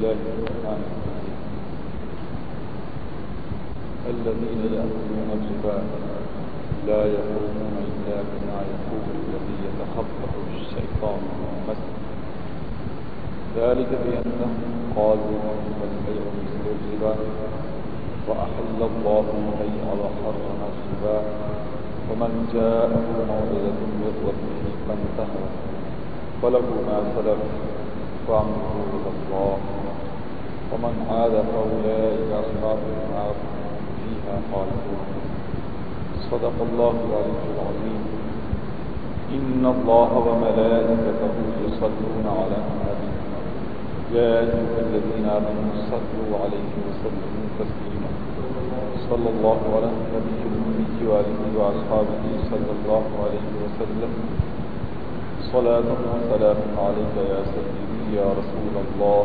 الله الرحمن الرحيم الذين يأكلون الربا لا يقومون إلا كما يقوم الذي يتخبطه الشيطان من ذلك بأنهم قالوا إنما البيع مثل الربا وأحل الله البيع وحرم الربا ومن جاءه موعظة من ربه فانتهى فله ما سلف وأمره إلى الله ومن عاد فأولئك أصحاب النار فيها خالدون. صدق الله العلي العظيم إن الله وملائكته يصلون على النبي يا أيها الذين آمنوا صلوا عليه وسلموا تسليما. صلى الله على النبي الأمي وآله وأصحابه صلى الله عليه وسلم. صلاة وسلام عليك يا سيدي يا رسول الله.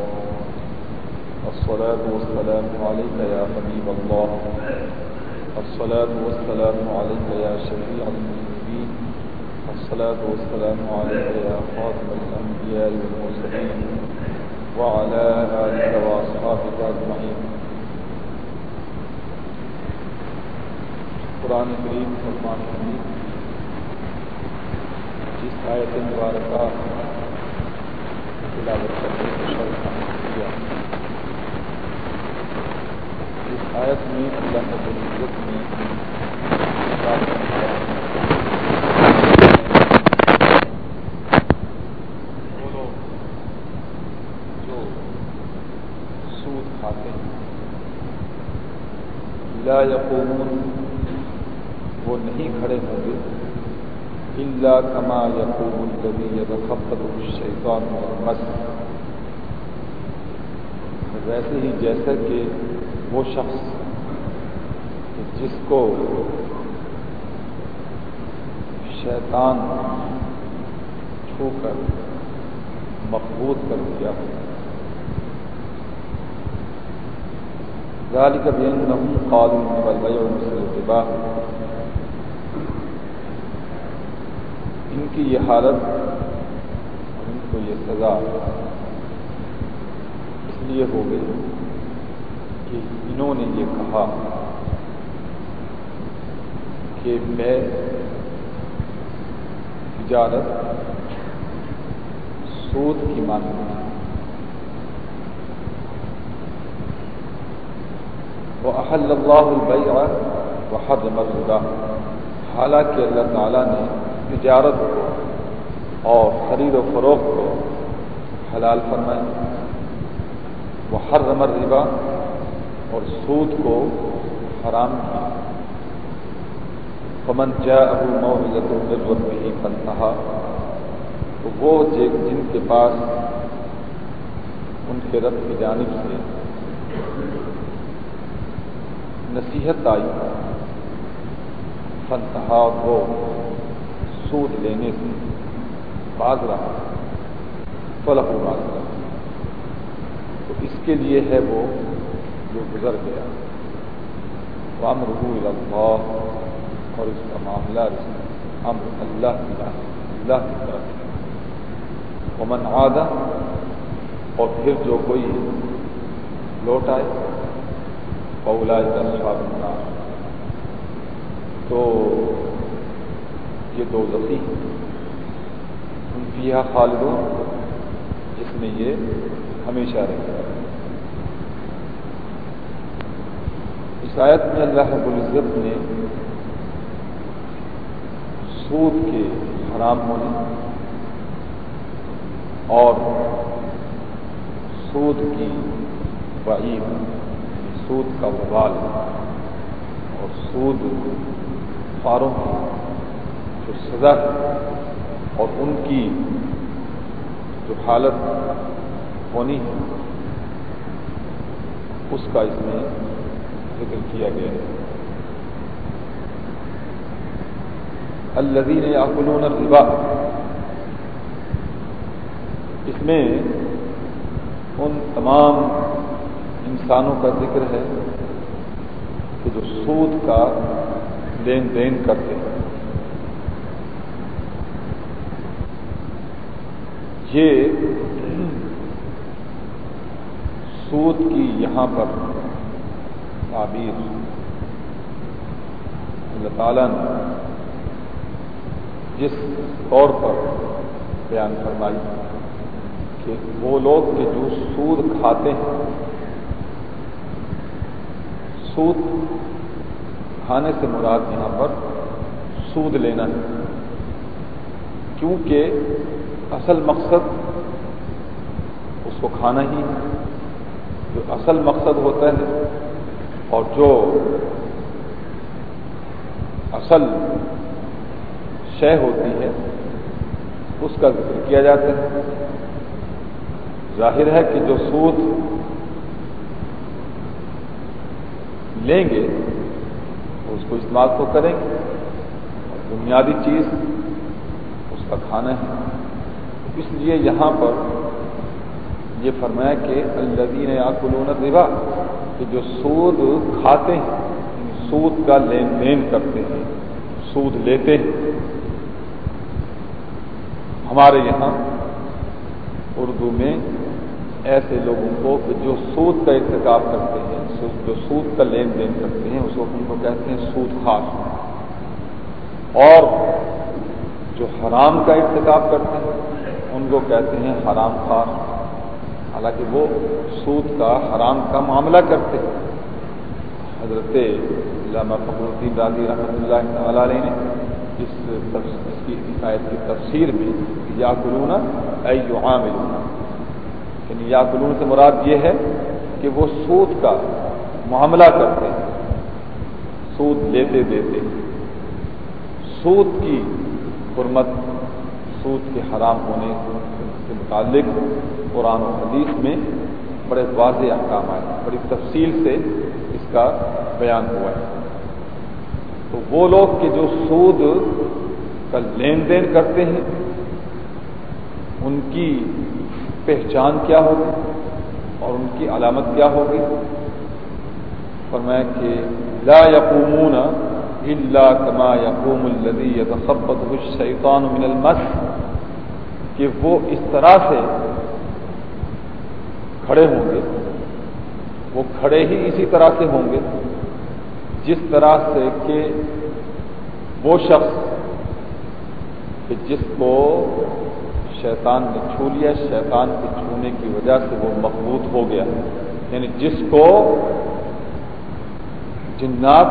الصلاة والسلام عليك يا حبيب الله. الصلاة والسلام عليك يا شفيع المسلمين الصلاة والسلام عليك يا خاتم الأنبياء والمرسلين. وعلى آلك وأصحابك أجمعين. قرآن کریم فرمان حمید. جس آیت مبارکہ تلاوت کرنے کو شرط کیا۔ اس آیت میں اللہ رب نے جو سود کھاتے ہیں، لا یقومون، وہ نہیں کھڑے ہوں گے اللہ کما یقوم الدبی یتخبط الشیطان مس ویسے ہی جیسا کہ وہ شخص جس کو شیطان چھو کر مقبوط کر دیا۔ ذلك بأنهم قالوا إنما البيع مثل الربا۔ ان کی یہ حالت ان کو یہ سزا اس لیے ہو گئی۔ کہ انہوں نے یہ کہا کہ میں تجارت سود کی مانگ وہ احل اللہ البیع و حد مرزدہ حالانکہ اللہ تعالیٰ نے تجارت کو اور خرید و فروخت کو حلال فرمائے وہ ہر رمر ربا اور سود کو حرام کیا۔ پمن جا ابو موزت الرت میں ہی پنتہا تو وہ جن کے پاس ان کے رب کی جانب سے نصیحت آئی فنتہا وہ سود لینے سے باز رہا۔ فلح باز رہا تو اس کے لیے ہے وہ جو گزر گیا۔ وام رحو اللہ اور اس کا معاملہ ہم اللہ کی اللہ کی طرف۔ امن آدھا اور پھر جو کوئی لوٹ آئے اولا کا تو یہ دو ذخی ان کی خالدوں جس میں یہ ہمیشہ رہے۔ اس آیت میں اللہ رب العزت نے سود کے حرام ہونے اور سود کی وعید یعنی سود کا وبال اور سود فاروں کی جو سزا ہے اور ان کی جو حالت ہونی ہے اس کا اس میں ذکر کیا گیا ہے۔ الذین یاکلون الربا۔ اس میں ان تمام انسانوں کا ذکر ہے کہ جو سود کا لین دین کرتے ہیں۔ یہ سود کی یہاں پر تعبیر اللہ تعالیٰ نے جس طور پر بیان فرمائی کہ وہ لوگ کہ جو سود کھاتے ہیں، سود کھانے سے مراد یہاں پر سود لینا ہے، کیونکہ اصل مقصد اس کو کھانا ہی ہے۔ جو اصل مقصد ہوتا ہے اور جو اصل شے ہوتی ہے، اس کا ذکر کیا جاتا ہے۔ ظاہر ہے کہ جو سود لیں گے، اس کو استعمال تو کریں گے بنیادی چیز اس کا کھانا ہے۔ اس لیے یہاں پر یہ فرمایا کہ الدین یا کلون ربا کہ جو سود کھاتے ہیں، سود کا لین دین کرتے ہیں، سود لیتے ہیں۔ ہمارے یہاں اردو میں ایسے لوگوں کو جو سود کا ارتکاب کرتے ہیں، جو سود کا لین دین کرتے ہیں، اس کو ان کو کہتے ہیں سود خاص۔ اور جو حرام کا ارتکاب کرتے ہیں، ان کو کہتے ہیں حرام خاص۔ حالانکہ وہ سود کا حرام کا معاملہ کرتے حضرت علامہ فخر الدین راضی رحمۃ اللہ تعالی علیہ نے اس کی آیت کی تفسیر میں یا قلون اے عامل یعنی یا قلون سے مراد یہ ہے کہ وہ سود کا معاملہ کرتے ہیں۔ سود لیتے دیتے سود کی حرمت، سود کے حرام ہونے کے متعلق قرآن و حدیث میں بڑے واضح احکام آئے بڑی تفصیل سے اس کا بیان ہوا ہے۔ تو وہ لوگ کہ جو سود کا لین دین کرتے ہیں، ان کی پہچان کیا ہوگی اور ان کی علامت کیا ہوگی؟ فرمایا کہ لا یقومون الا کما یقوم الذی يتخبط الشیطان من المس۔ کہ وہ اس طرح سے کھڑے ہوں گے۔ وہ کھڑے ہی اسی طرح سے ہوں گے۔ جس طرح سے کہ وہ شخص کہ جس کو شیطان نے چھو لیا، شیطان کے چھونے کی وجہ سے وہ مضبوط ہو گیا۔ یعنی جس کو جنات،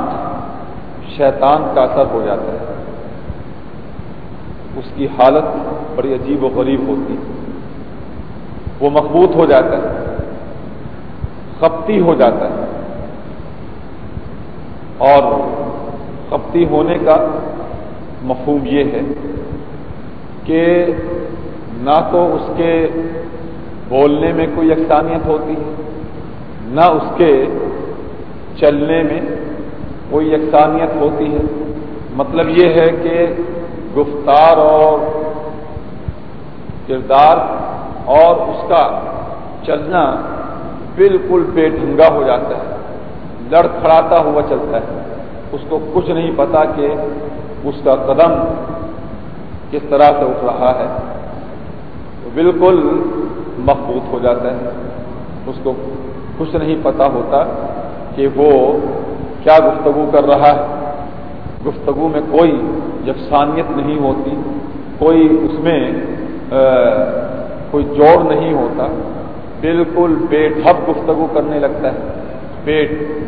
شیطان کا اثر ہو جاتا ہے۔ اس کی حالت بڑی عجیب و غریب ہوتی ہے۔ وہ مضبوط ہو جاتا ہے، خپتی ہو جاتا ہے۔ اور خپتی ہونے کا مفہوم یہ ہے کہ نہ تو اس کے بولنے میں کوئی یکسانیت ہوتی ہے، نہ اس کے چلنے میں کوئی یکسانیت ہوتی ہے۔ مطلب یہ ہے کہ گفتار اور کردار اور اس کا چلنا بالکل بے ڈھنگا ہو جاتا ہے۔ لڑکھڑاتا ہوا چلتا ہے۔ اس کو کچھ نہیں پتا کہ اس کا قدم کس طرح سے اٹھ رہا ہے۔ بالکل مضبوط ہو جاتا ہے۔ اس کو کچھ نہیں پتا ہوتا کہ وہ کیا گفتگو کر رہا ہے۔ گفتگو میں کوئی یکسانیت نہیں ہوتی، کوئی اس میں کوئی جوڑ نہیں ہوتا، بالکل بے ڈھب گفتگو کرنے لگتا ہے۔ بے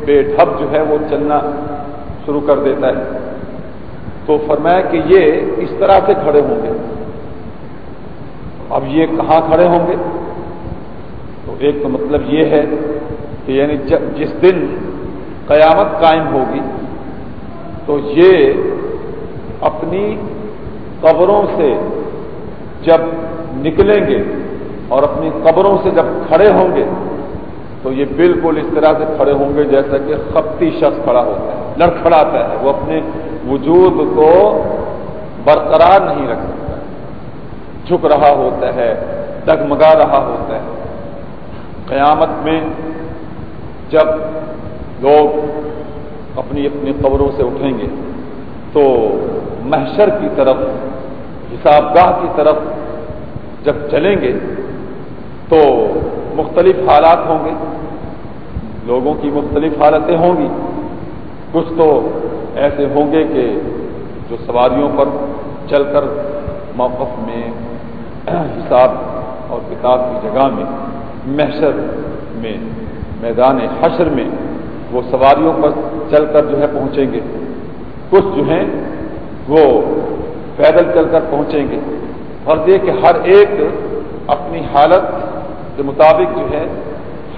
بے ڈھب جو ہے وہ چلنا شروع کر دیتا ہے۔ تو فرمایا کہ یہ اس طرح سے کھڑے ہوں گے۔ اب یہ کہاں کھڑے ہوں گے؟ تو ایک تو مطلب یہ ہے کہ یعنی جس دن قیامت قائم ہوگی، تو یہ اپنی قبروں سے جب نکلیں گے اور اپنی قبروں سے جب کھڑے ہوں گے، تو یہ بالکل اس طرح سے کھڑے ہوں گے جیسا کہ خپتی شخص کھڑا ہوتا ہے، لڑکھڑاتا ہے، وہ اپنے وجود کو برقرار نہیں رکھ سکتا۔ جھک رہا ہوتا ہے، ڈگمگا رہا ہوتا ہے۔ قیامت میں جب لوگ اپنی اپنی قبروں سے اٹھیں گے، تو محشر کی طرف، حساب گاہ کی طرف جب چلیں گے تو مختلف حالات ہوں گے، لوگوں کی مختلف حالتیں ہوں گی۔ کچھ تو ایسے ہوں گے کہ جو سواریوں پر چل کر موقف میں حساب اور کتاب کی جگہ میں، محشر میں، میدان حشر میں وہ سواریوں پر چل کر جو ہے پہنچیں گے۔ کچھ جو ہیں وہ پیدل چل کر پہنچیں گے۔ اور یہ کہ ہر ایک اپنی حالت کے مطابق جو ہے،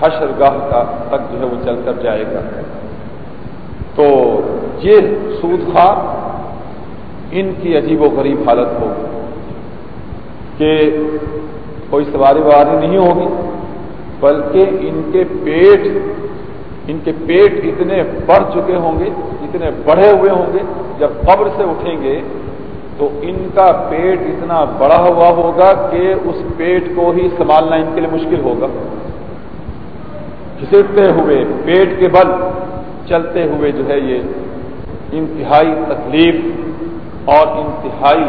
حشر گاہ کا تک جو ہے وہ چل کر جائے گا۔ تو یہ سود خواہ ان کی عجیب و غریب حالت ہوگی کہ کوئی سواری واری نہیں ہوگی، بلکہ ان کے پیٹ ان کے پیٹ اتنے بڑھ چکے ہوں گے، اتنے بڑھے ہوئے ہوں گے، جب قبر سے اٹھیں گے، تو ان کا پیٹ اتنا بڑا ہوا ہوگا کہ اس پیٹ کو ہی سنبھالنا ان کے لیے مشکل ہوگا۔ گھسٹتے ہوئے، پیٹ کے بل چلتے ہوئے جو ہے یہ انتہائی تکلیف اور انتہائی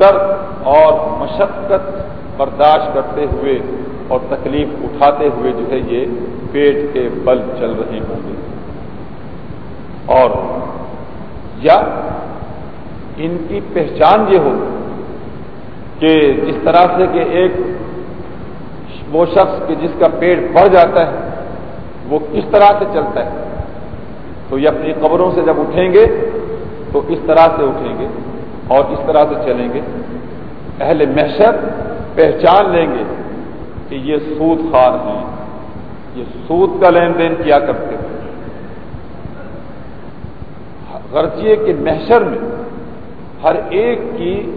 درد اور مشقت برداشت کرتے ہوئے اور تکلیف اٹھاتے ہوئے جو ہے یہ پیٹ کے بل چل رہے ہوں گے۔ اور یا ان کی پہچان یہ ہو کہ جس طرح سے کہ ایک وہ شخص کہ جس کا پیٹ بڑھ جاتا ہے، وہ کس طرح سے چلتا ہے؟ تو یہ اپنی قبروں سے جب اٹھیں گے، تو اس طرح سے اٹھیں گے اور اس طرح سے چلیں گے۔ اہل محشر پہچان لیں گے کہ یہ سود خار ہیں۔ یہ سود کا لین دین کیا کرتے ہیں؟ غرضیے کے محشر میں ہر ایک کی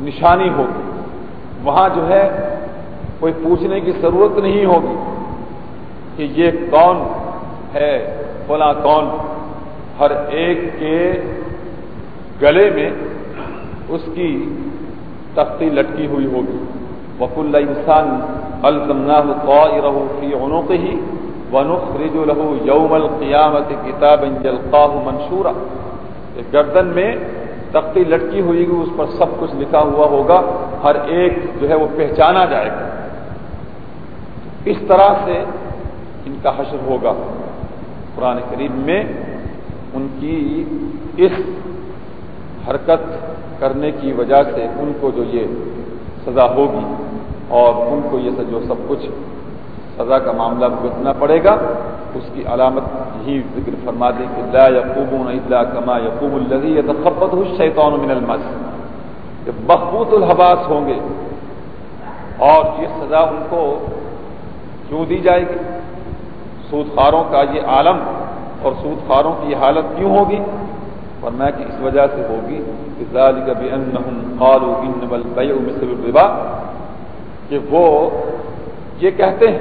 نشانی ہوگی۔ وہاں جو ہے کوئی پوچھنے کی ضرورت نہیں ہوگی کہ یہ کون ہے، فلاں کون۔ ہر ایک کے گلے میں اس کی تختی لٹکی ہوئی ہوگی۔ وک اللہ انسان الزمنا رہو فی عنوق ونخرج له یوم القیامت کتاب جلقاہ منشورہ گردن میں تختی لٹکی ہوئی گی، اس پر سب کچھ لکھا ہوا ہوگا۔ ہر ایک جو ہے وہ پہچانا جائے گا۔ اس طرح سے ان کا حشر ہوگا۔ قرآن کریم میں ان کی اس حرکت کرنے کی وجہ سے ان کو جو یہ سزا ہوگی۔ اور ان کو یہ جو سب کچھ سزا کا معاملہ بھگتنا پڑے گا۔ اس کی علامت یہی ذکر فرما دے کہ لا یقوب الا کما یقوب الذی يتخبطه الشیطان من المس۔ کہ بخبوط الحباس ہوں گے۔ اور یہ سزا ان کو کیوں دی جائے گی؟ سود خاروں کا یہ عالم اور سود خاروں کی یہ حالت کیوں ہوگی؟ ورنہ کہ اس وجہ سے ہوگی۔ کہ ذالک بانہم قالوا انما البيع مثل الربا۔ کہ وہ یہ کہتے ہیں،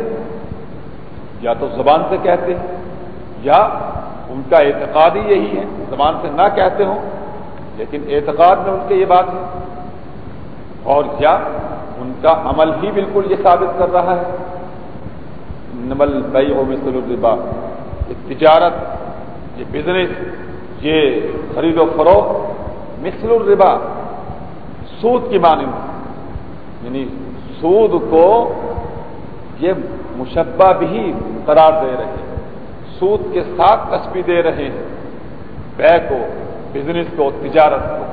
یا تو زبان سے کہتے ہیں، یا ان کا اعتقاد ہی یہی ہے، زبان سے نہ کہتے ہوں، لیکن اعتقاد میں ان کے یہ بات ہے۔ اور کیا ان کا عمل ہی بالکل یہ ثابت کر رہا ہے۔ نمل بئی ہو مثل الربا، یہ تجارت، یہ بزنس یہ خرید و فروخت، مثل الربا، سود کی مانند۔ یعنی سود کو یہ مشبہ بھی قرار دے رہے ہیں۔ سود کے ساتھ تسبی دے رہے ہیں۔ بے کو بزنس کو، تجارت کو۔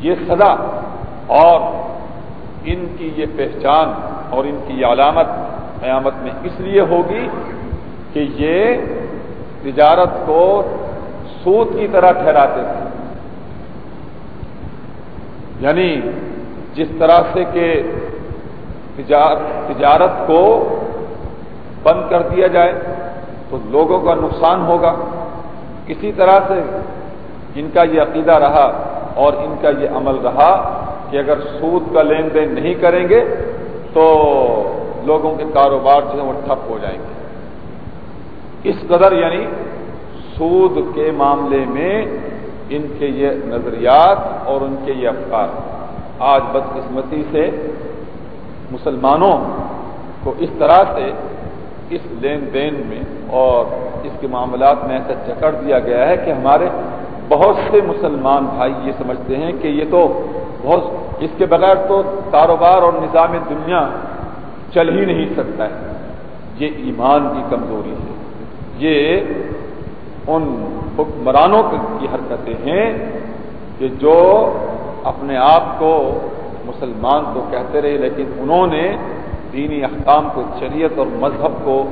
یہ سزا اور ان کی یہ پہچان اور ان کی یہ علامت قیامت میں اس لیے ہوگی کہ یہ تجارت کو سود کی طرح ٹھہراتے تھے۔ یعنی جس طرح سے کہ تجارت کو بند کر دیا جائے تو لوگوں کا نقصان ہوگا۔ اسی طرح سے ان کا یہ عقیدہ رہا اور ان کا یہ عمل رہا کہ اگر سود کا لین دین نہیں کریں گے تو لوگوں کے کاروبار جو ہے وہ ٹھپ ہو جائیں گے۔ اس قدر یعنی سود کے معاملے میں ان کے یہ نظریات اور ان کے یہ افکار۔ آج بدقسمتی سے مسلمانوں کو اس طرح سے اس لین دین میں اور اس کے معاملات میں ایسا چکر دیا گیا ہے کہ ہمارے بہت سے مسلمان بھائی یہ سمجھتے ہیں کہ یہ تو بہت اس کے بغیر تو کاروبار اور نظام دنیا چل ہی نہیں سکتا ہے۔ یہ ایمان کی کمزوری ہے۔ یہ ان حکمرانوں کی حرکتیں ہیں کہ جو اپنے آپ کو مسلمان تو کہتے رہے، لیکن انہوں نے دینی احکام کو، شریعت اور مذہب کو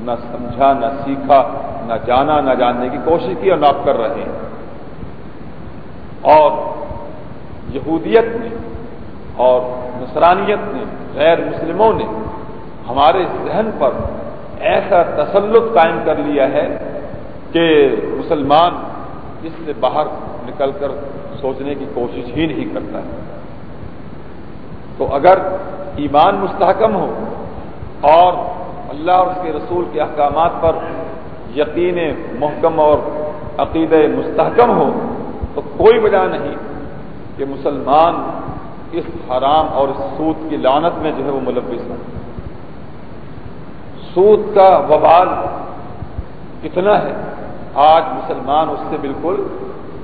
نہ سمجھا، نہ سیکھا، نہ جانا، نہ جاننے کی کوشش کی اور نہ کر رہے ہیں۔ اور یہودیت نے اور نصرانیت نے، غیر مسلموں نے ہمارے ذہن پر ایسا تسلط قائم کر لیا ہے کہ مسلمان اس سے باہر نکل کر سوچنے کی کوشش ہی نہیں کرتا ہے۔ تو اگر ایمان مستحکم ہو اور اللہ اور اس کے رسول کے احکامات پر یقین محکم اور عقید مستحکم ہو، تو کوئی وجہ نہیں کہ مسلمان اس حرام اور اس سود کی لانت میں جو ہے وہ ملوث ہو سود کا وبال کتنا ہے؟ آج مسلمان اس سے بالکل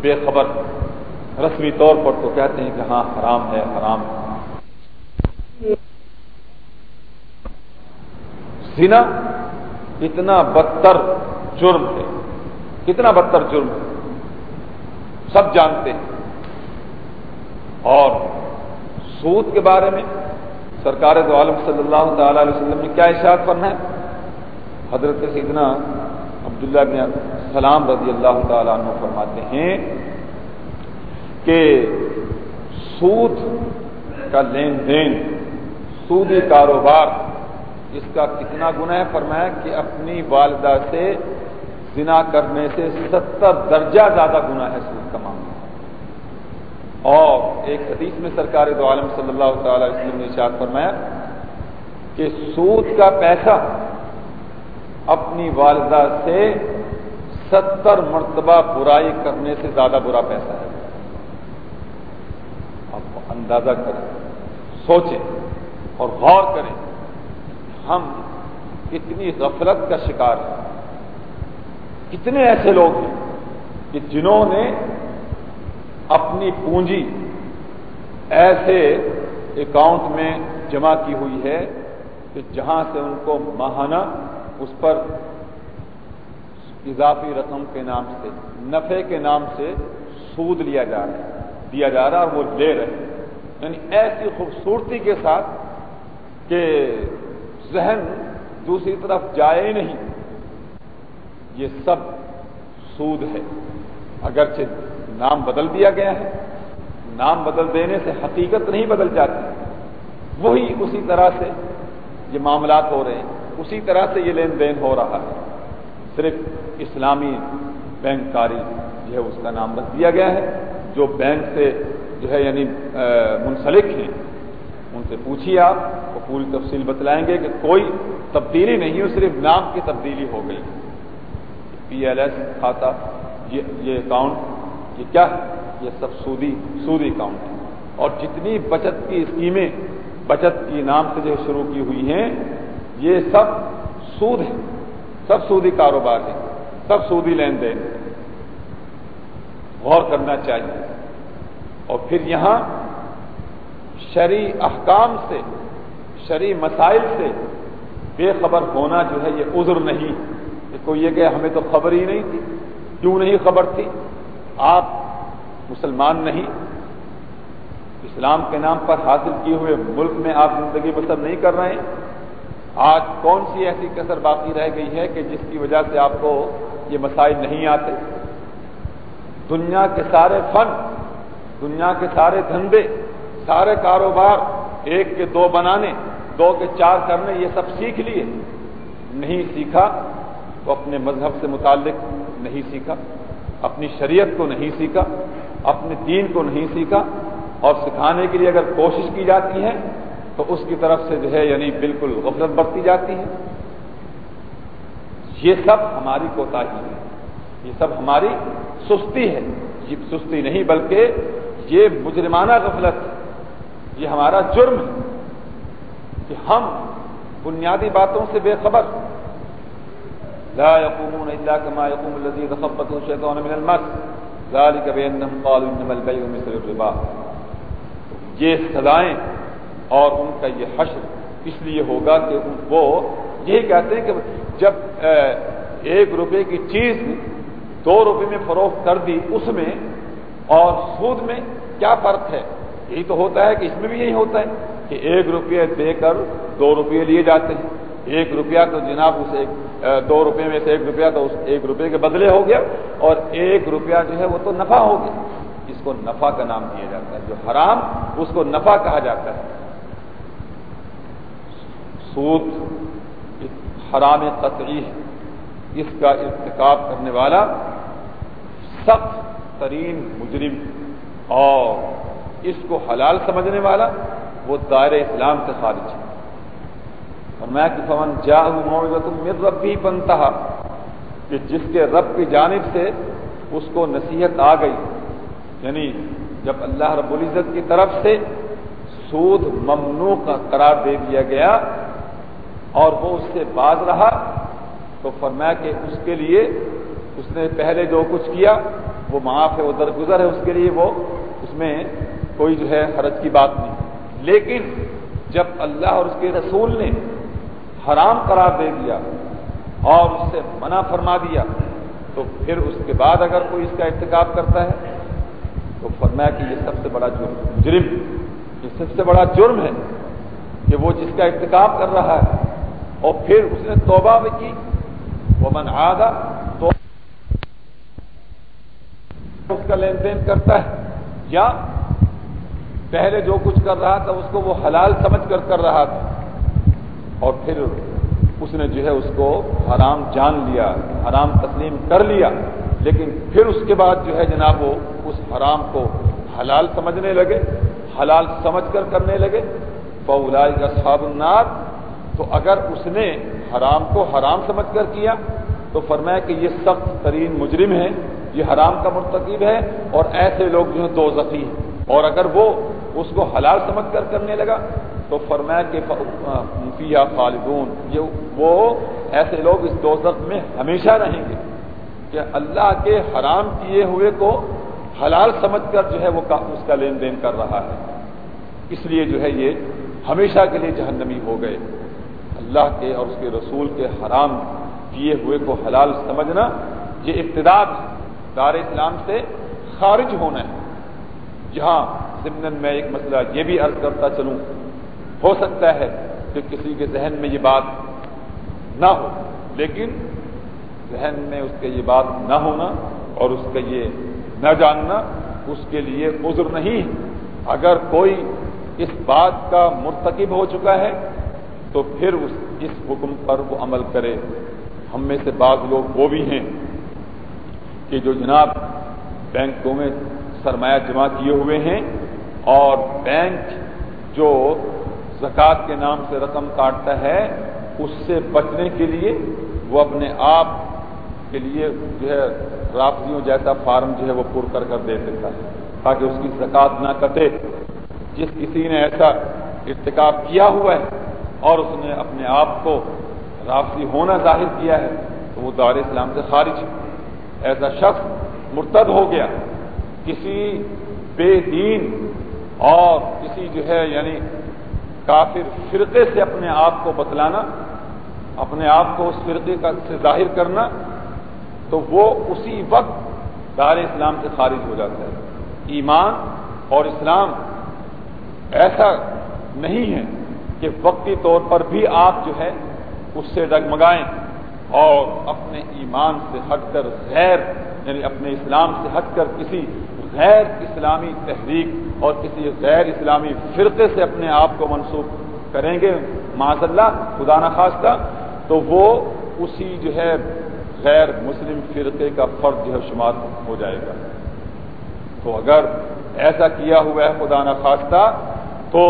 بے خبر رسمی طور پر تو کہتے ہیں کہ ہاں حرام ہے حرام۔ ہے زنا اتنا بدتر جرم ہے۔ کتنا بدتر جرم ہے؟ سب جانتے ہیں۔ اور سود کے بارے میں سرکار دو عالم صلی اللہ تعالی علیہ وسلم نے کیا اشاعت کرنا ہے حضرت سیدنا عبداللہ بن سلام رضی اللہ تعالیٰ عنہ فرماتے ہیں کہ سود کا لین دین، سودی کاروبار، اس کا کتنا گنا ہے؟ فرمایا کہ اپنی والدہ سے زنا کرنے سے ستر درجہ زیادہ گنا ہے سود کا معاملہ۔ اور ایک حدیث میں سرکار دو عالم صلی اللہ تعالی وسلم نے اشاد فرمایا کہ سود کا پیسہ اپنی والدہ سے ستر مرتبہ برائی کرنے سے زیادہ برا پیسہ ہے۔ اندازہ کریں، سوچیں اور غور کریں ہم کتنی غفلت کا شکار ہیں۔ کتنے ایسے لوگ ہیں کہ جنہوں نے اپنی پونجی ایسے اکاؤنٹ میں جمع کی ہوئی ہے کہ جہاں سے ان کو ماہانہ اس پر اضافی رقم کے نام سے نفے کے نام سے سود لیا جا رہا ہے، دیا جا رہا ہے اور وہ لے رہے ہیں۔ یعنی ایسی خوبصورتی کے ساتھ کہ ذہن دوسری طرف جائے نہیں، یہ سب سود ہے۔ اگرچہ نام بدل دیا گیا ہے، نام بدل دینے سے حقیقت نہیں بدل جاتی۔ وہی اسی طرح سے یہ معاملات ہو رہے ہیں، اسی طرح سے یہ لین دین ہو رہا ہے۔ صرف اسلامی بینک کاری جو ہے، اس کا نام رکھ دیا گیا ہے۔ جو بینک سے جو ہے یعنی منسلک ہیں۔ ان سے پوچھیے آپ وہ پوری تفصیل بتلائیں گے کہ کوئی تبدیلی نہیں ہے صرف نام کی تبدیلی ہو گئی۔ پی ایل ایس کھاتا، یہ اکاؤنٹ یہ کیا ہے؟ یہ سب سودی سودی اکاؤنٹ ہے اور جتنی بچت کی اسکیمیں، بچت کی نام سے جو شروع کی ہوئی ہیں، یہ سب سود ہے سب سودی کاروبار ہے سب سودی لین دین۔ غور کرنا چاہیے۔ اور پھر یہاں شرع احکام سے شرع مسائل سے بے خبر ہونا جو ہے، یہ عذر نہیں۔ کہ کوئی یہ کہ ہمیں تو خبر ہی نہیں تھی۔ کیوں نہیں خبر تھی؟ آپ مسلمان نہیں۔ اسلام کے نام پر حاصل کیے ہوئے ملک میں آپ زندگی بسر نہیں کر رہے ہیں۔ آج کون سی ایسی کثر باقی رہ گئی ہے کہ جس کی وجہ سے آپ کو یہ مسائل نہیں آتے؟ دنیا کے سارے فن دنیا کے سارے دھندے، سارے کاروبار ایک کے دو بنانے، دو کے چار کرنے، یہ سب سیکھ لیے۔ نہیں سیکھا تو اپنے مذہب سے متعلق نہیں سیکھا، اپنی شریعت کو نہیں سیکھا، اپنے دین کو نہیں سیکھا۔ اور سکھانے کے لیے اگر کوشش کی جاتی ہے، تو اس کی طرف سے جو ہے یعنی بالکل غفلت برتی جاتی ہے۔ یہ سب ہماری کوتا ہے۔ یہ سب ہماری سستی ہے۔ یہ سستی نہیں بلکہ یہ مجرمانہ غفلت یہ ہمارا جرم ہے کہ ہم بنیادی باتوں سے بے خبر لا يقومون الا كما يقوم الذي تخبطه الشيطان من المس ذلك بانهم قالوا انما البيع مثل الربا یہ سزائیں اور ان کا یہ حشر اس لیے ہوگا کہ وہ یہی کہتے ہیں کہ جب ایک روپے کی چیز دو روپے میں فروخت کر دی اس میں اور سود میں کیا فرق ہے؟ یہی تو ہوتا ہے کہ اس میں بھی یہی ہوتا ہے کہ ایک روپیہ دے کر دو روپئے لیے جاتے ہیں۔ ایک روپیہ تو جناب اس ایک دو روپے میں سے ایک روپیہ تو اس ایک روپے کے بدلے ہو گیا اور ایک روپیہ جو ہے وہ تو نفع ہو گیا۔ اس کو نفع کا نام دیا جاتا ہے۔ جو حرام اس کو نفع کہا جاتا ہے۔ سود حرام قطعی ہے۔ اس کا ارتکاب کرنے والا سخت ترین مجرم اور اس کو حلال سمجھنے والا وہ دائر اسلام سے خارج ہے۔ اور میں کہ فمن جا میر رب بھی بنتا کہ جس کے رب کی جانب سے اس کو نصیحت آ گئی یعنی جب اللہ رب العزت کی طرف سے سود ممنوع کا قرار دے دیا گیا اور وہ اس سے باز رہا، تو فرمایا کہ اس کے لیے، اس نے پہلے جو کچھ کیا، وہ معاف ہے، وہ درگزر ہے، اس کے لیے وہ اس میں کوئی جو ہے حرج کی بات نہیں۔ لیکن جب اللہ اور اس کے رسول نے حرام قرار دے دیا اور اس سے منع فرما دیا، تو پھر اس کے بعد اگر کوئی اس کا ارتکاب کرتا ہے، تو فرمایا کہ یہ سب سے بڑا جرم، مجرم، یہ سب سے بڑا جرم ہے کہ وہ جس کا ارتکاب کر رہا ہے اور پھر اس نے توبہ بھی کی۔ وہ من آگا تو اس کا لین دین کرتا ہے۔ یا پہلے جو کچھ کر رہا تھا اس کو وہ حلال سمجھ کر کر رہا تھا اور پھر اس نے جو ہے اس کو حرام جان لیا، حرام تسلیم کر لیا، لیکن پھر اس کے بعد جو ہے جناب وہ اس حرام کو حلال سمجھنے لگے، حلال سمجھ کر کرنے لگے۔ بولا صحاب النار۔ تو اگر اس نے حرام کو حرام سمجھ کر کیا تو فرمایا کہ یہ سخت ترین مجرم ہے یہ حرام کا مرتکب ہے اور ایسے لوگ جو ہیں دو زخی ہیں۔ اور اگر وہ اس کو حلال سمجھ کر کرنے لگا تو فرمایا کہ مفیہ خالدون۔ یہ وہ ایسے لوگ اس دوزخ میں ہمیشہ رہیں گے کہ اللہ کے حرام کیے ہوئے کو حلال سمجھ کر جو ہے وہ اس کا لین دین کر رہا ہے۔ اس لیے جو ہے یہ ہمیشہ کے لیے جہنمی ہو گئے۔ اللہ کے اور اس کے رسول کے حرام کیے ہوئے کو حلال سمجھنا یہ ابتدا دار اسلام سے خارج ہونا ہے۔ جہاں ضمن میں ایک مسئلہ یہ بھی عرض کرتا چلوں۔ ہو سکتا ہے کہ کسی کے ذہن میں یہ بات نہ ہو، لیکن ذہن میں اس کے یہ بات نہ ہونا اور اس کا یہ نہ جاننا اس کے لیے عذر نہیں۔ اگر کوئی اس بات کا مرتکب ہو چکا ہے، تو پھر اس اس حکم پر وہ عمل کرے۔ ہم میں سے بعض لوگ وہ بھی ہیں۔ کہ جو جناب بینکوں میں سرمایہ جمع کیے ہوئے ہیں اور بینک جو زکوٰۃ کے نام سے رقم کاٹتا ہے، اس سے بچنے کے لیے وہ اپنے آپ کے لیے جو ہے رابطیوں جیسا فارم جو ہے وہ پر کر کر دے دیتا ہے تاکہ اس کی زکوٰۃ نہ کٹے۔ جس کسی نے ایسا ارتکاب کیا ہوا ہے اور اس نے اپنے آپ کو رابطی ہونا ظاہر کیا ہے، تو وہ دار اسلام سے خارج ہے۔ ایسا شخص مرتد ہو گیا، کسی بے دین اور کسی جو ہے یعنی کافر فرقے سے اپنے آپ کو بتلانا، اپنے آپ کو اس فرقے کا سے ظاہر کرنا، تو وہ اسی وقت دار اسلام سے خارج ہو جاتا ہے۔ ایمان اور اسلام ایسا نہیں ہے کہ وقتی طور پر بھی آپ جو ہے اس سے ڈگمگائیں۔ اور اپنے ایمان سے ہٹ کر غیر یعنی اپنے اسلام سے ہٹ کر کسی غیر اسلامی تحریک اور کسی غیر اسلامی فرقے سے اپنے آپ کو منسوخ کریں گے معذ اللہ خدا نخواستہ تو وہ اسی جو ہے غیر مسلم فرقے کا فرد جو ہے شمار ہو جائے گا۔ تو اگر ایسا کیا ہوا ہے، خدا نخواستہ تو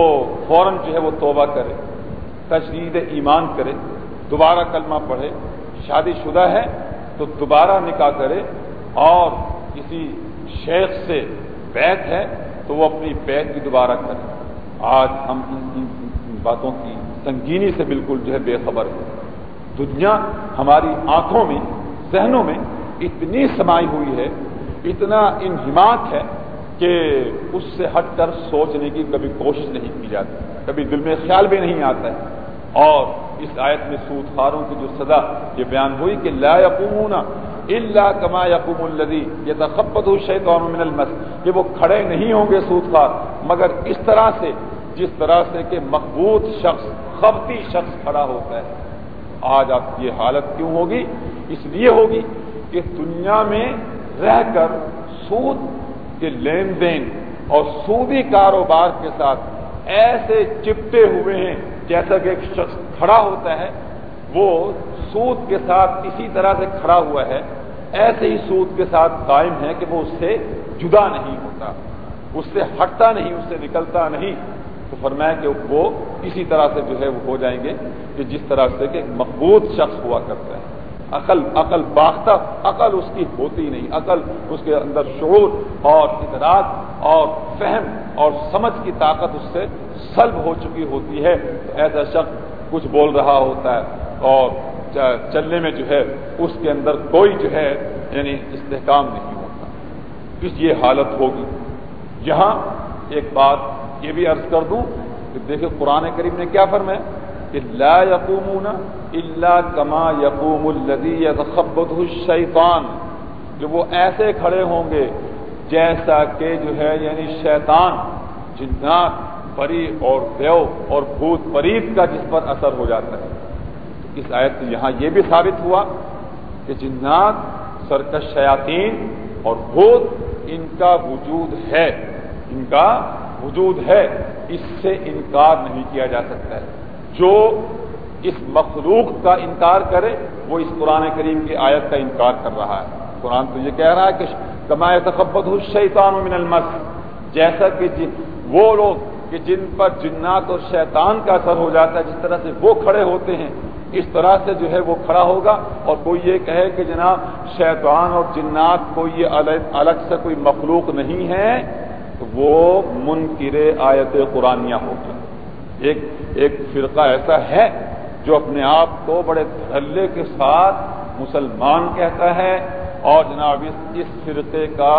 فوراً جو ہے وہ توبہ کرے تجدید ایمان کرے، دوبارہ کلمہ پڑھے شادی شدہ ہے، تو دوبارہ نکاح کرے اور کسی شیخ سے بیت ہے، تو وہ اپنی بیت بھی دوبارہ کرے۔ آج ہم ان باتوں کی سنگینی سے بالکل جو ہے بے خبر ہے دنیا ہماری آنکھوں میں، ذہنوں میں اتنی سمائی ہوئی ہے، اتنا انہمات ہے کہ اس سے ہٹ کر سوچنے کی کبھی کوشش نہیں کی جاتی، کبھی دل میں خیال بھی نہیں آتا ہے۔ اور اس آیت میں سود خاروں کی جو سزا یہ بیان ہوئی کہ لا یقومون الا کما یقوم الذی یتخبطه الشیطان من المس۔ کہ وہ کھڑے نہیں ہوں گے سود خار مگر اس طرح سے، جس طرح سے کہ مقبوط شخص خبتی شخص کھڑا ہوتا ہے۔ آج آپ کی یہ حالت کیوں ہوگی؟ اس لیے ہوگی کہ دنیا میں رہ کر سود کے لین دین اور سودی کاروبار کے ساتھ ایسے چپٹے ہوئے ہیں جیسا کہ ایک شخص کھڑا ہوتا ہے، وہ سود کے ساتھ اسی طرح سے کھڑا ہوا ہے، ایسے ہی سود کے ساتھ قائم ہے کہ وہ اس سے جدا نہیں ہوتا، اس سے ہٹتا نہیں، اس سے نکلتا نہیں۔ تو فرمایا کہ وہ اسی طرح سے جو ہے وہ ہو جائیں گے کہ جس طرح سے کہ مقبوط شخص ہوا کرتا ہے۔ عقل عقل باختہ، عقل اس کی ہوتی نہیں، عقل اس کے اندر شعور اور ادراک اور فہم اور سمجھ کی طاقت اس سے سلب ہو چکی ہوتی ہے۔ تو ایسا شخص کچھ بول رہا ہوتا ہے اور چلنے میں جو ہے اس کے اندر کوئی جو ہے یعنی استحکام نہیں ہوتا۔ کس یہ حالت ہوگی۔ یہاں ایک بات یہ بھی عرض کر دوں کہ دیکھیں قرآن کریم نے کیا فرمایا؟ کہ لا یقومون الا کما یقوم الذی یتخبطه الشیطان جو وہ ایسے کھڑے ہوں گے جیسا کہ جو ہے یعنی شیطان، جنات، پری اور دیو اور بھوت پریت کا جس پر اثر ہو جاتا ہے۔ اس آیت سے یہاں یہ بھی ثابت ہوا کہ جنات، سرکش شیاطین اور بھوت ان کا وجود ہے۔ ان کا وجود ہے۔ اس سے انکار نہیں کیا جا سکتا ہے۔ جو اس مخلوق کا انکار کرے، وہ اس قرآن کریم کی آیت کا انکار کر رہا ہے۔ قرآن تو یہ کہہ رہا ہے کہ کمائے تخبت شیطان من المس، جیسا کہ وہ لوگ کہ جن پر جنات اور شیطان کا اثر ہو جاتا ہے، جس طرح سے وہ کھڑے ہوتے ہیں، اس طرح سے جو ہے وہ کھڑا ہوگا۔ اور کوئی یہ کہے کہ جناب شیطان اور جنات کوئی یہ الگ سے کوئی مخلوق نہیں ہے، تو وہ منکر آیت قرآنیہ ہوگی۔ ایک ایک فرقہ ایسا ہے جو اپنے آپ کو بڑے دھلے کے ساتھ مسلمان کہتا ہے اور جناب اس اس فرقے کا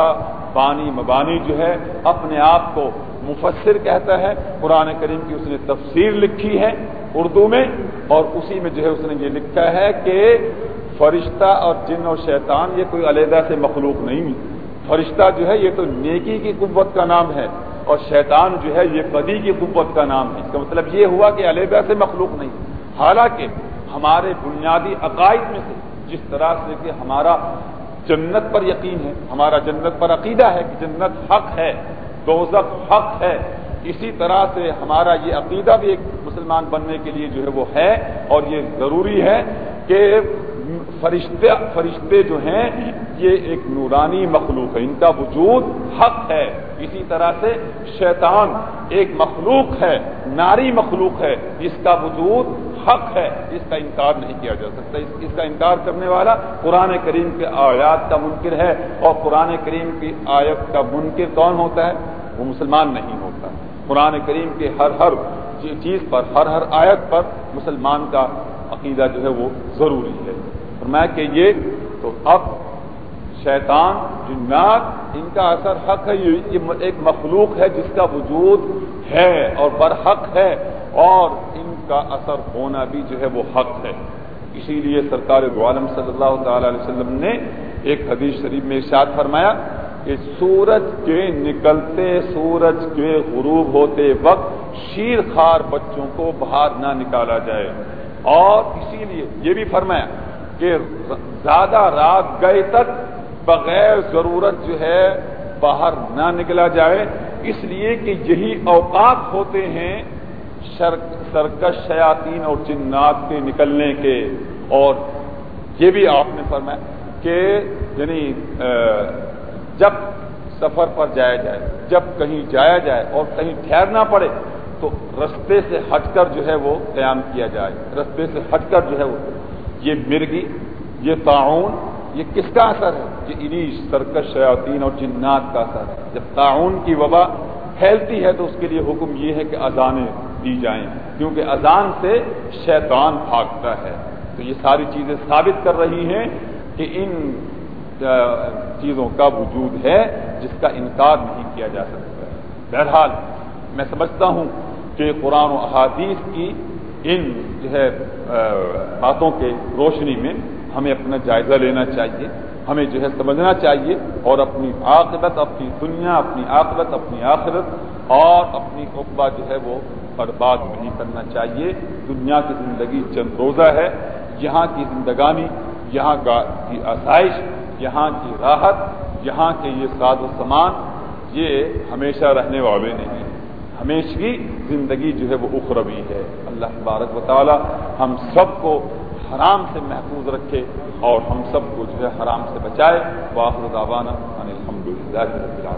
بانی مبانی جو ہے اپنے آپ کو مفسر کہتا ہے قرآن کریم کی اس نے تفسیر لکھی ہے اردو میں اور اسی میں جو ہے اس نے یہ لکھا ہے کہ فرشتہ اور جن اور شیطان یہ کوئی علیحدہ سے مخلوق نہیں، فرشتہ جو ہے یہ تو نیکی کی قوت کا نام ہے اور شیطان جو ہے یہ بدی کی قوت کا نام ہے اس کا مطلب یہ ہوا کہ علیحدہ سے مخلوق نہیں حالانکہ ہمارے بنیادی عقائد میں سے جس طرح سے کہ ہمارا جنت پر یقین ہے، ہمارا جنت پر عقیدہ ہے کہ جنت حق ہے، دوزخ حق ہے، اسی طرح سے ہمارا یہ عقیدہ بھی ایک مسلمان بننے کے لیے جو ہے وہ ہے اور یہ ضروری ہے کہ فرشتے فرشتے جو ہیں، یہ ایک نورانی مخلوق ہے۔ ان کا وجود حق ہے۔ اسی طرح سے شیطان ایک مخلوق ہے، ناری مخلوق ہے۔ جس کا وجود حق ہے۔ اس کا انکار نہیں کیا جا سکتا۔ اس اس کا انکار کرنے والا قرآن کریم کے آیات کا منکر ہے۔ اور قرآن کریم کی آیت کا منکر کون ہوتا ہے؟ وہ مسلمان نہیں ہوتا۔ قرآن کریم کے ہر ہر چیز پر، ہر ہر آیت پر مسلمان کا عقیدہ جو ہے وہ ضروری ہے۔ اور میں کہ یہ تو اب شیطان، جنات، ان کا اثر حق ہے، یہ ایک مخلوق ہے جس کا وجود ہے اور برحق ہے اور ان کا اثر ہونا بھی جو ہے وہ حق ہے۔ اسی لیے سرکار عالم صلی اللہ تعالی علیہ وسلم نے ایک حدیث شریف میں ارشاد فرمایا کہ سورج کے نکلتے، سورج کے غروب ہوتے وقت شیر خار بچوں کو باہر نہ نکالا جائے۔ اور اسی لیے یہ بھی فرمایا کہ زیادہ رات گئے تک بغیر ضرورت جو ہے باہر نہ نکلا جائے۔ اس لیے کہ یہی اوقات ہوتے ہیں سرکش شیاطین اور جنات کے نکلنے کے۔ اور یہ بھی آپ نے فرمایا کہ یعنی جب سفر پر جایا جائے، جب کہیں جایا جائے اور کہیں ٹھہرنا پڑے، تو رستے سے ہٹ کر جو ہے وہ قیام کیا جائے۔ رستے سے ہٹ کر جو ہے وہ یہ مرگی، یہ تعاون یہ کس کا اثر ہے؟ یہ انیش سرکش شیاطین اور جنات کا اثر ہے۔ جب تعاون کی وبا پھیلتی ہے تو اس کے لیے حکم یہ ہے کہ اذانیں دی جائیں، کیونکہ اذان سے شیطان بھاگتا ہے۔ تو یہ ساری چیزیں ثابت کر رہی ہیں کہ ان چیزوں کا وجود ہے جس کا انکار نہیں کیا جا سکتا ہے۔ بہرحال، میں سمجھتا ہوں کہ قرآن و احادیث کی ان جو ہے باتوں کے روشنی میں ہمیں اپنا جائزہ لینا چاہیے، ہمیں جو ہے سمجھنا چاہیے اور اپنی عاقبت اپنی دنیا، اپنی عاقبت اپنی آخرت اور اپنی قبا جو ہے وہ برباد نہیں کرنا چاہیے۔ دنیا کی زندگی چند روزہ ہے، یہاں کی زندگانی، یہاں کی آسائش، یہاں کی راحت، یہاں کے یہ ساز و سامان، یہ ہمیشہ رہنے والے نہیں ہمیشہ زندگی جو ہے وہ اخروی ہے۔ اللہ تبارک و تعالی ہم سب کو حرام سے محفوظ رکھے اور ہم سب کو جو ہے حرام سے بچائے۔ واخر دعوانا الحمد للہ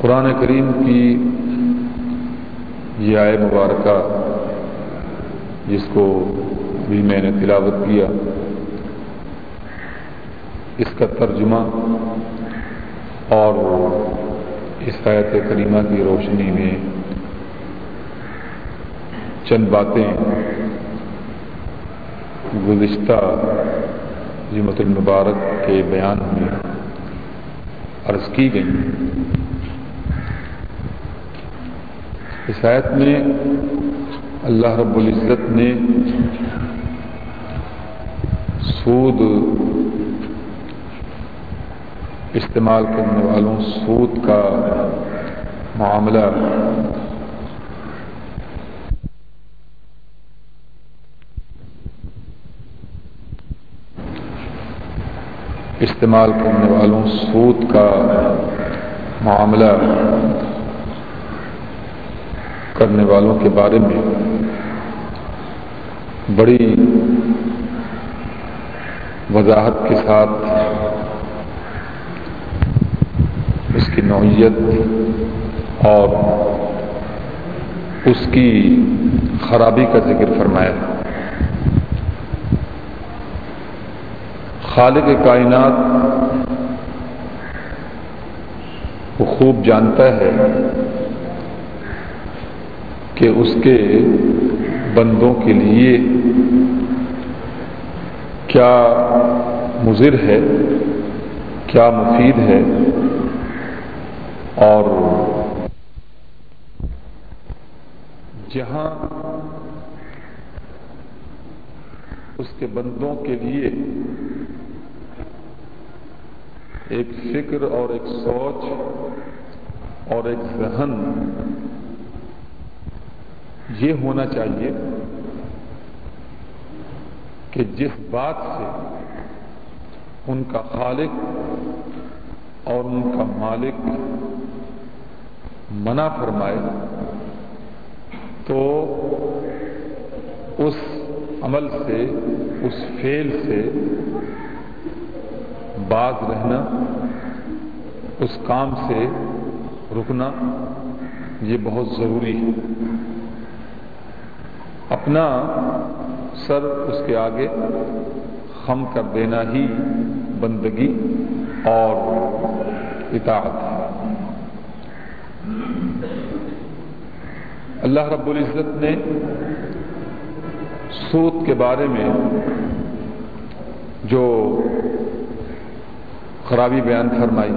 قرآن کریم کی یہ آئے مبارکہ، جس کو بھی میں نے تلاوت کیا، اس کا ترجمہ اور اس آیت کریمہ کی روشنی میں چند باتیں گزشتہ جمت المبارک کے بیان میں عرض کی گئی اس آیت میں اللہ رب العزت نے سود استعمال کرنے والوں سود کا معاملہ استعمال کرنے والوں سود کا معاملہ کرنے والوں کے بارے میں بڑی وضاحت کے ساتھ اس کی نوعیت اور اس کی خرابی کا ذکر فرمایا۔ خالق کائنات وہ خوب جانتا ہے کہ اس کے بندوں کے لیے کیا مضر ہے، کیا مفید ہے اور جہاں اس کے بندوں کے لیے ایک فکر اور ایک سوچ اور ایک ذہن۔ یہ ہونا چاہیے کہ جس بات سے ان کا خالق اور ان کا مالک منع فرمائے، تو اس عمل سے، اس فیل سے باز رہنا، اس کام سے رکنا، یہ بہت ضروری ہے۔ اپنا سر اس کے آگے خم کر دینا ہی بندگی اور اطاعت ہے۔ اللہ رب العزت نے سوت کے بارے میں جو خرابی بیان فرمائی۔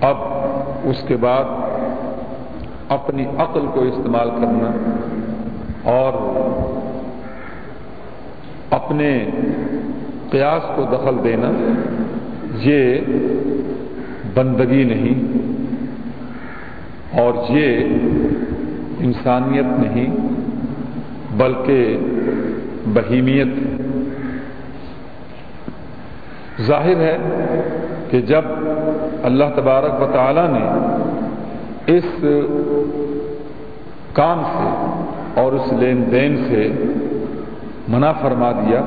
اب اس کے بعد اپنی عقل کو استعمال کرنا اور اپنے قیاس کو دخل دینا، یہ بندگی نہیں اور یہ انسانیت نہیں، بلکہ بہیمیت ظاہر ہے کہ جب اللہ تبارک و تعالی نے اس کام سے اور اس لین دین سے منع فرما دیا،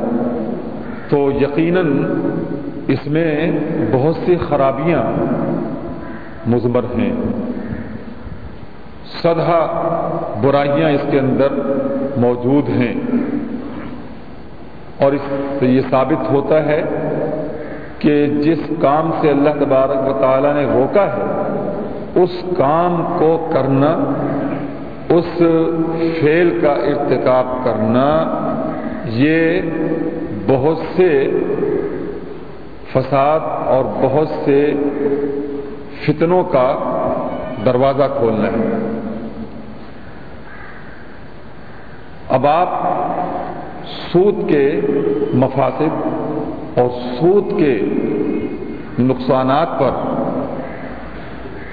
تو یقیناً اس میں بہت سی خرابیاں مضمر ہیں۔ سدھا برائیاں اس کے اندر موجود ہیں اور اس سے یہ ثابت ہوتا ہے کہ جس کام سے اللہ تبارک و تعالیٰ نے روکا ہے، اس کام کو کرنا، اس فیل کا ارتکاب کرنا، یہ بہت سے فساد اور بہت سے فتنوں کا دروازہ کھولنا ہے۔ اب آپ سود کے مفاسد اور سود کے نقصانات پر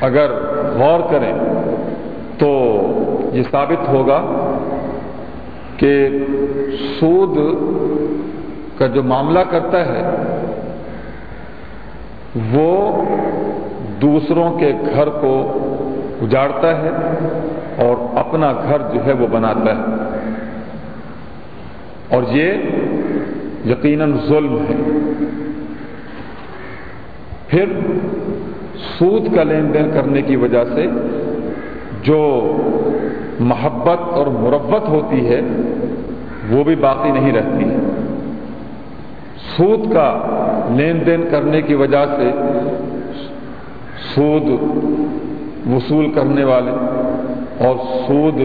اگر غور کریں تو یہ ثابت ہوگا کہ سود کا جو معاملہ کرتا ہے وہ دوسروں کے گھر کو اجاڑتا ہے اور اپنا گھر جو ہے وہ بناتا ہے اور یہ یقیناً ظلم ہے۔ پھر سود کا لین دین کرنے کی وجہ سے جو محبت اور مربت ہوتی ہے، وہ بھی باقی نہیں رہتی۔ ہے سود کا لین دین کرنے کی وجہ سے سود وصول کرنے والے اور سود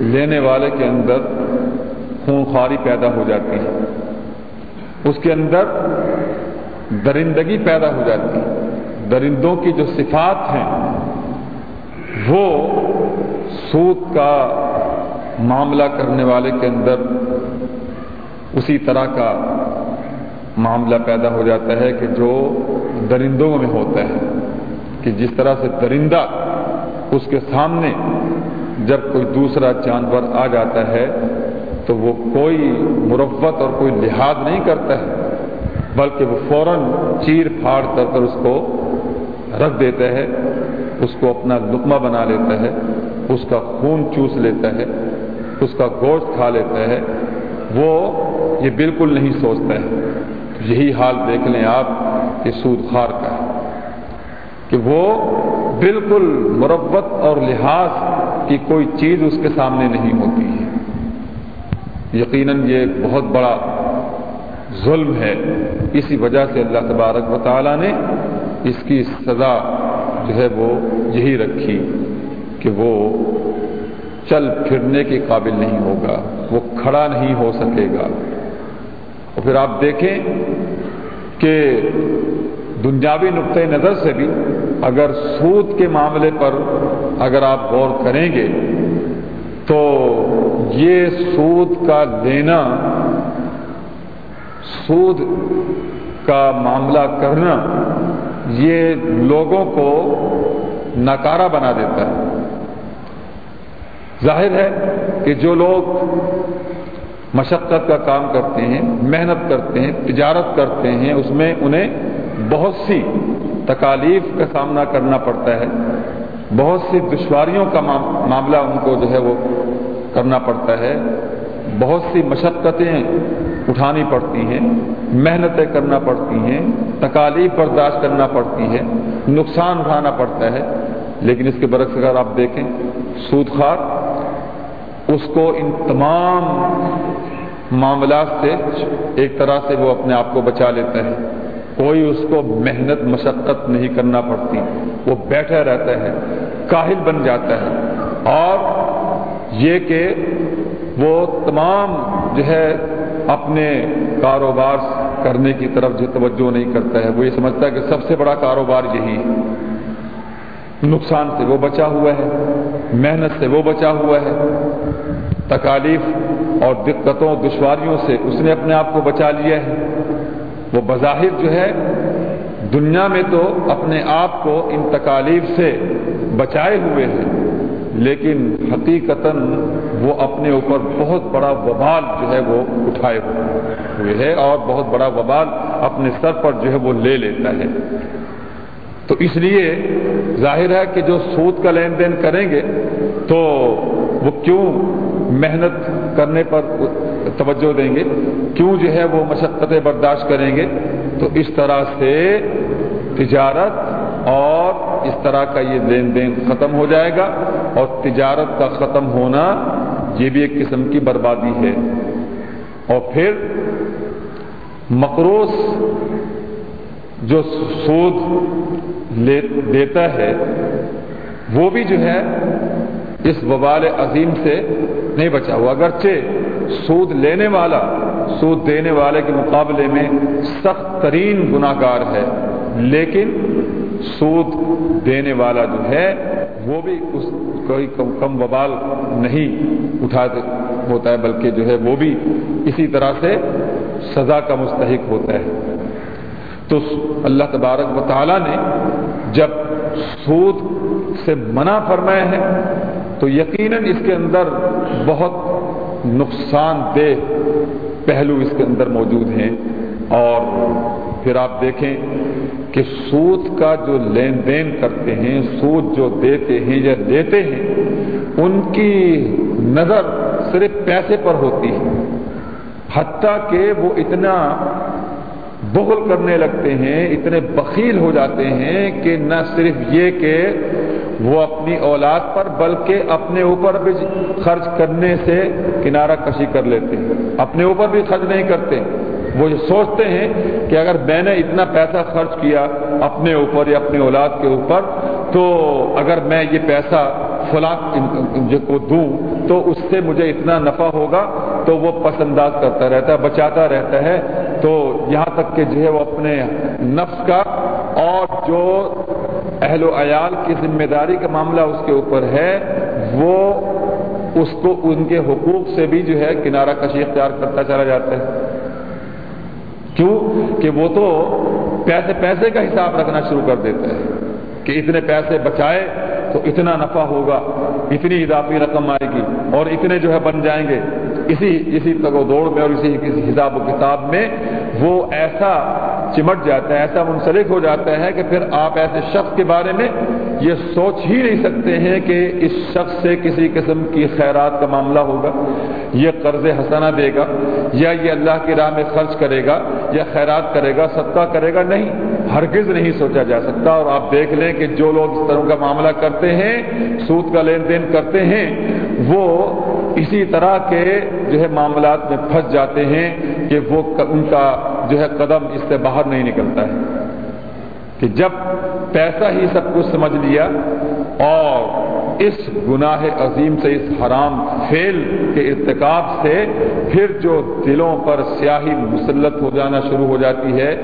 لینے والے کے اندر خونخواری پیدا ہو جاتی ہے۔ اس کے اندر درندگی پیدا ہو جاتی ہے۔ درندوں کی جو صفات ہیں، وہ سود کا معاملہ کرنے والے کے اندر اسی طرح کا معاملہ پیدا ہو جاتا ہے کہ جو درندوں میں ہوتا ہے۔ کہ جس طرح سے درندہ اس کے سامنے جب کوئی دوسرا جانور آ جاتا ہے تو وہ کوئی مروت اور کوئی لحاظ نہیں کرتا ہے، بلکہ وہ فوراً چیر پھاڑ کر کر اس کو رکھ دیتا ہے، اس کو اپنا لقمہ بنا لیتا ہے، اس کا خون چوس لیتا ہے، اس کا گوشت کھا لیتا ہے، وہ یہ بالکل نہیں سوچتا ہے۔ یہی حال دیکھ لیں آپ کہ سود خار کا ہے۔ کہ وہ بالکل مربت اور لحاظ کی کوئی چیز اس کے سامنے نہیں ہوتی ہے۔ یقیناً یہ ایک بہت بڑا ظلم ہے۔ اسی وجہ سے اللہ تبارک و تعالیٰ نے اس کی سزا جو ہے وہ یہی رکھی کہ وہ چل پھرنے کے قابل نہیں ہوگا، وہ کھڑا نہیں ہو سکے گا۔ اور پھر آپ دیکھیں کہ دنیاوی نقطۂ نظر سے بھی اگر سود کے معاملے پر اگر آپ غور کریں گے تو یہ سود کا لینا سود کا معاملہ کرنا، یہ لوگوں کو ناکارہ بنا دیتا ہے۔ ظاہر ہے کہ جو لوگ مشقت کا کام کرتے ہیں، محنت کرتے ہیں، تجارت کرتے ہیں، اس میں انہیں بہت سی تکالیف کا سامنا کرنا پڑتا ہے، بہت سی دشواریوں کا معاملہ ان کو جو ہے وہ کرنا پڑتا ہے۔ بہت سی مشقتیں اٹھانی پڑتی ہیں، محنتیں کرنا پڑتی ہیں، تکالیف برداشت کرنا پڑتی ہے نقصان اٹھانا پڑتا ہے۔ لیکن اس کے برعکس اگر آپ دیکھیں سود خار اس کو ان تمام معاملات سے ایک طرح سے وہ اپنے آپ کو بچا لیتا ہے۔ کوئی اس کو محنت، مشقت نہیں کرنا پڑتی۔ وہ بیٹھا رہتا ہے، کاہل بن جاتا ہے۔ اور یہ کہ وہ تمام جو ہے اپنے کاروبار کرنے کی طرف جو توجہ نہیں کرتا ہے، وہ یہ سمجھتا ہے کہ سب سے بڑا کاروبار یہی ہے۔ نقصان سے وہ بچا ہوا ہے، محنت سے وہ بچا ہوا ہے۔ تکالیف اور دقتوں، دشواریوں سے اس نے اپنے آپ کو بچا لیا ہے۔ وہ بظاہر جو ہے، دنیا میں تو اپنے آپ کو ان تکالیف سے بچائے ہوئے ہیں۔ لیکن حقیقتاً وہ اپنے اوپر بہت بڑا وبال جو ہے وہ اٹھائے ہوئے ہے اور بہت بڑا وبال اپنے سر پر جو ہے وہ لے لیتا ہے۔ تو اس لیے ظاہر ہے کہ جو سود کا لین دین کریں گے تو وہ کیوں محنت کرنے پر توجہ دیں گے؟ کیوں جو ہے وہ مشقتیں برداشت کریں گے؟ تو اس طرح سے تجارت اور اس طرح کا یہ لین دین ختم ہو جائے گا۔ اور تجارت کا ختم ہونا یہ بھی ایک قسم کی بربادی ہے۔ اور پھر مقروض جو سود دیتا ہے، وہ بھی جو ہے اس وبال عظیم سے نہیں بچا ہوا۔ اگرچہ سود لینے والا، سود دینے والے کے مقابلے میں سخت ترین گناہ گار ہے، لیکن سود دینے والا جو ہے، وہ بھی اس کوئی کم کم وبال نہیں اٹھا ہوتا ہے، بلکہ جو ہے وہ بھی اسی طرح سے سزا کا مستحق ہوتا ہے۔ تو اللہ تبارک و تعالیٰ نے جب سود سے منع فرمایا ہے تو یقیناً اس کے اندر بہت نقصان دہ پہلو اس کے اندر موجود ہیں۔ اور پھر آپ دیکھیں کہ سود کا جو لین دین کرتے ہیں، سود جو دیتے ہیں یا لیتے ہیں، ان کی نظر صرف پیسے پر ہوتی ہے۔ حتیٰ کہ وہ اتنا بغل کرنے لگتے ہیں، اتنے بخیل ہو جاتے ہیں کہ نہ صرف یہ کہ وہ اپنی اولاد پر بلکہ اپنے اوپر بھی خرچ کرنے سے کنارہ کشی کر لیتے ہیں۔ اپنے اوپر بھی خرچ نہیں کرتے۔ وہ یہ سوچتے ہیں کہ اگر میں نے اتنا پیسہ خرچ کیا اپنے اوپر یا اپنی اولاد کے اوپر، تو اگر میں یہ پیسہ فلاں کو دوں، تو اس سے مجھے اتنا نفع ہوگا، تو وہ پس انداز کرتا رہتا ہے، بچاتا رہتا ہے۔ تو یہاں تک کہ جو ہے وہ اپنے نفس کا اور جو اہل و عیال کی ذمہ داری کا معاملہ اس کے اوپر ہے، وہ اس کو ان کے حقوق سے بھی جو ہے کنارہ کشی اختیار کرتا چلا جاتا ہے۔ کیوں کہ وہ تو پیسے پیسے کا حساب رکھنا شروع کر دیتا ہے کہ اتنے پیسے بچائے تو اتنا نفع ہوگا، اتنی اضافی رقم آئے گی اور اتنے جو ہے بن جائیں گے۔ اسی اسی تک و دوڑ میں اور اسی کسی حساب و کتاب میں وہ ایسا چمٹ جاتا ہے، ایسا منسلک ہو جاتا ہے کہ پھر آپ ایسے شخص کے بارے میں یہ سوچ ہی نہیں سکتے ہیں کہ اس شخص سے کسی قسم کی خیرات کا معاملہ ہوگا، یہ قرض حسنہ دے گا، یا یہ اللہ کی راہ میں خرچ کرے گا، یا خیرات کرے گا، صدقہ کرے گا، نہیں، ہرگز نہیں سوچا جا سکتا۔ اور آپ دیکھ لیں کہ جو لوگ اس طرح کا معاملہ کرتے ہیں، سود کا لین دین کرتے ہیں، وہ اسی طرح کے جو ہے معاملات میں پھنس جاتے ہیں کہ وہ ان کا جو ہے قدم اس سے باہر نہیں نکلتا ہے۔ کہ جب پیسہ ہی سب کچھ سمجھ لیا اور اس گناہ عظیم سے، اس حرام فیل کے ارتکاب سے پھر جو دلوں پر سیاہی مسلط ہو جانا شروع ہو جاتی ہے،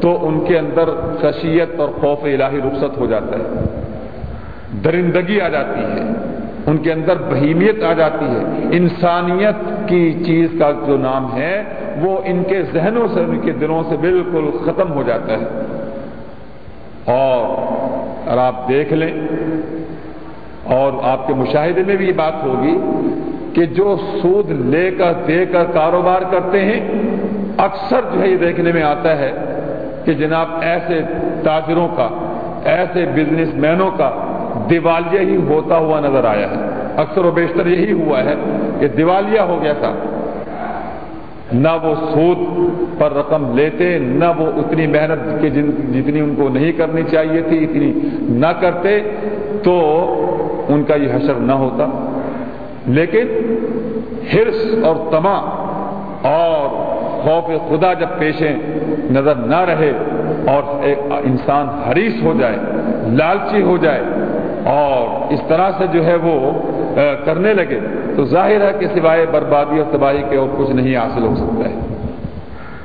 تو ان کے اندر خشیت اور خوف الہی رخصت ہو جاتا ہے۔ درندگی آ جاتی ہے۔ ان کے اندر بہیمیت آ جاتی ہے۔ انسانیت کی چیز کا جو نام ہے وہ ان کے ذہنوں سے ان کے دلوں سے بالکل ختم ہو جاتا ہے۔ اور آپ دیکھ لیں، اور آپ کے مشاہدے میں بھی یہ بات ہوگی کہ جو سود لے کر، دے کر کاروبار کرتے ہیں، اکثر جو ہے یہ دیکھنے میں آتا ہے کہ جناب ایسے تاجروں کا، ایسے بزنس مینوں کا دیوالیہ ہی ہوتا ہوا نظر آیا ہے۔ اکثر و بیشتر یہی ہوا ہے کہ دیوالیہ ہو گیا تھا۔ نہ وہ سود پر رقم لیتے، نہ وہ اتنی محنت کے جتنی ان کو نہیں کرنی چاہیے تھی، اتنی نہ کرتے تو ان کا یہ حشر نہ ہوتا۔ لیکن ہرس اور تما اور خوف خدا جب پیشیں نظر نہ رہے اور ایک انسان حریص ہو جائے، لالچی ہو جائے اور اس طرح سے جو ہے وہ کرنے لگے تو ظاہر ہے کہ سوائے بربادی اور تباہی کے اور کچھ نہیں حاصل ہو سکتا ہے۔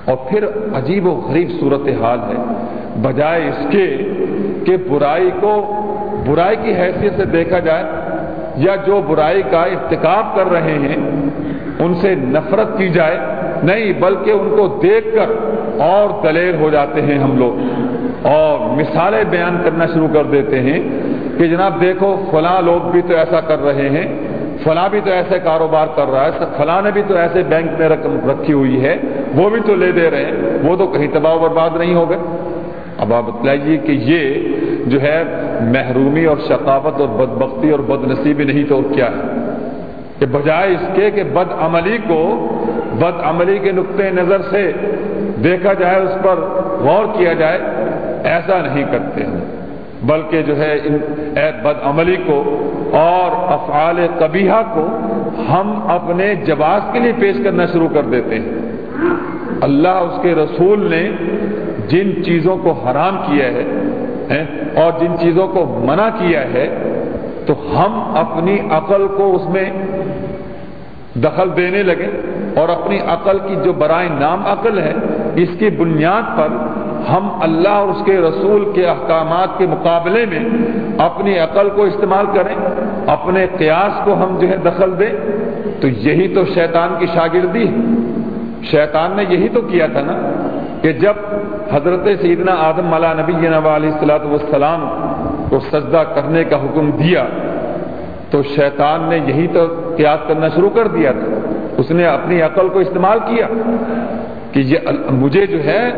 اور پھر عجیب و غریب صورت حال ہے۔ بجائے اس کے کہ برائی کو برائی کی حیثیت سے دیکھا جائے یا جو برائی کا ارتکاب کر رہے ہیں، ان سے نفرت کی جائے۔ نہیں، بلکہ ان کو دیکھ کر اور دلیر ہو جاتے ہیں ہم لوگ۔ اور مثالیں بیان کرنا شروع کر دیتے ہیں کہ جناب دیکھو، فلاں لوگ بھی تو ایسا کر رہے ہیں۔ فلاں بھی تو ایسے کاروبار کر رہا ہے، فلاں نے بھی تو ایسے بینک میں رقم رکھی ہوئی ہے، وہ بھی تو لے دے رہے ہیں، وہ تو کہیں تباہ برباد نہیں ہو گئے۔ اب آپ بتلائیے کہ یہ جو ہے محرومی اور شقاوت اور بدبختی اور بد نصیبی نہیں تو کیا ہے؟ کہ بجائے اس کے کہ بد عملی کو، بد عملی کے نقطۂ نظر سے دیکھا جائے، اس پر غور کیا جائے، ایسا نہیں کرتے بلکہ جو ہے ان بد عملی کو اور افعال قبیحہ کو ہم اپنے جواز کے لیے پیش کرنا شروع کر دیتے ہیں۔ اللہ اس کے رسول نے جن چیزوں کو حرام کیا ہے اور جن چیزوں کو منع کیا ہے، تو ہم اپنی عقل کو اس میں دخل دینے لگے اور اپنی عقل کی جو برائے نام عقل ہے، اس کی بنیاد پر ہم اللہ اور اس کے رسول کے احکامات کے مقابلے میں اپنی عقل کو استعمال کریں، اپنے قیاس کو ہم جو ہے دخل دیں۔ تو یہی تو شیطان کی شاگردی ہے۔ شیطان نے یہی تو کیا تھا نا کہ جب حضرت سیدنا آدم علیہ نبی علیہ السلاۃ والسلام کو سجدہ کرنے کا حکم دیا، تو شیطان نے یہی تو قیاس کرنا شروع کر دیا تھا۔ اس نے اپنی عقل کو استعمال کیا کہ یہ مجھے جو ہے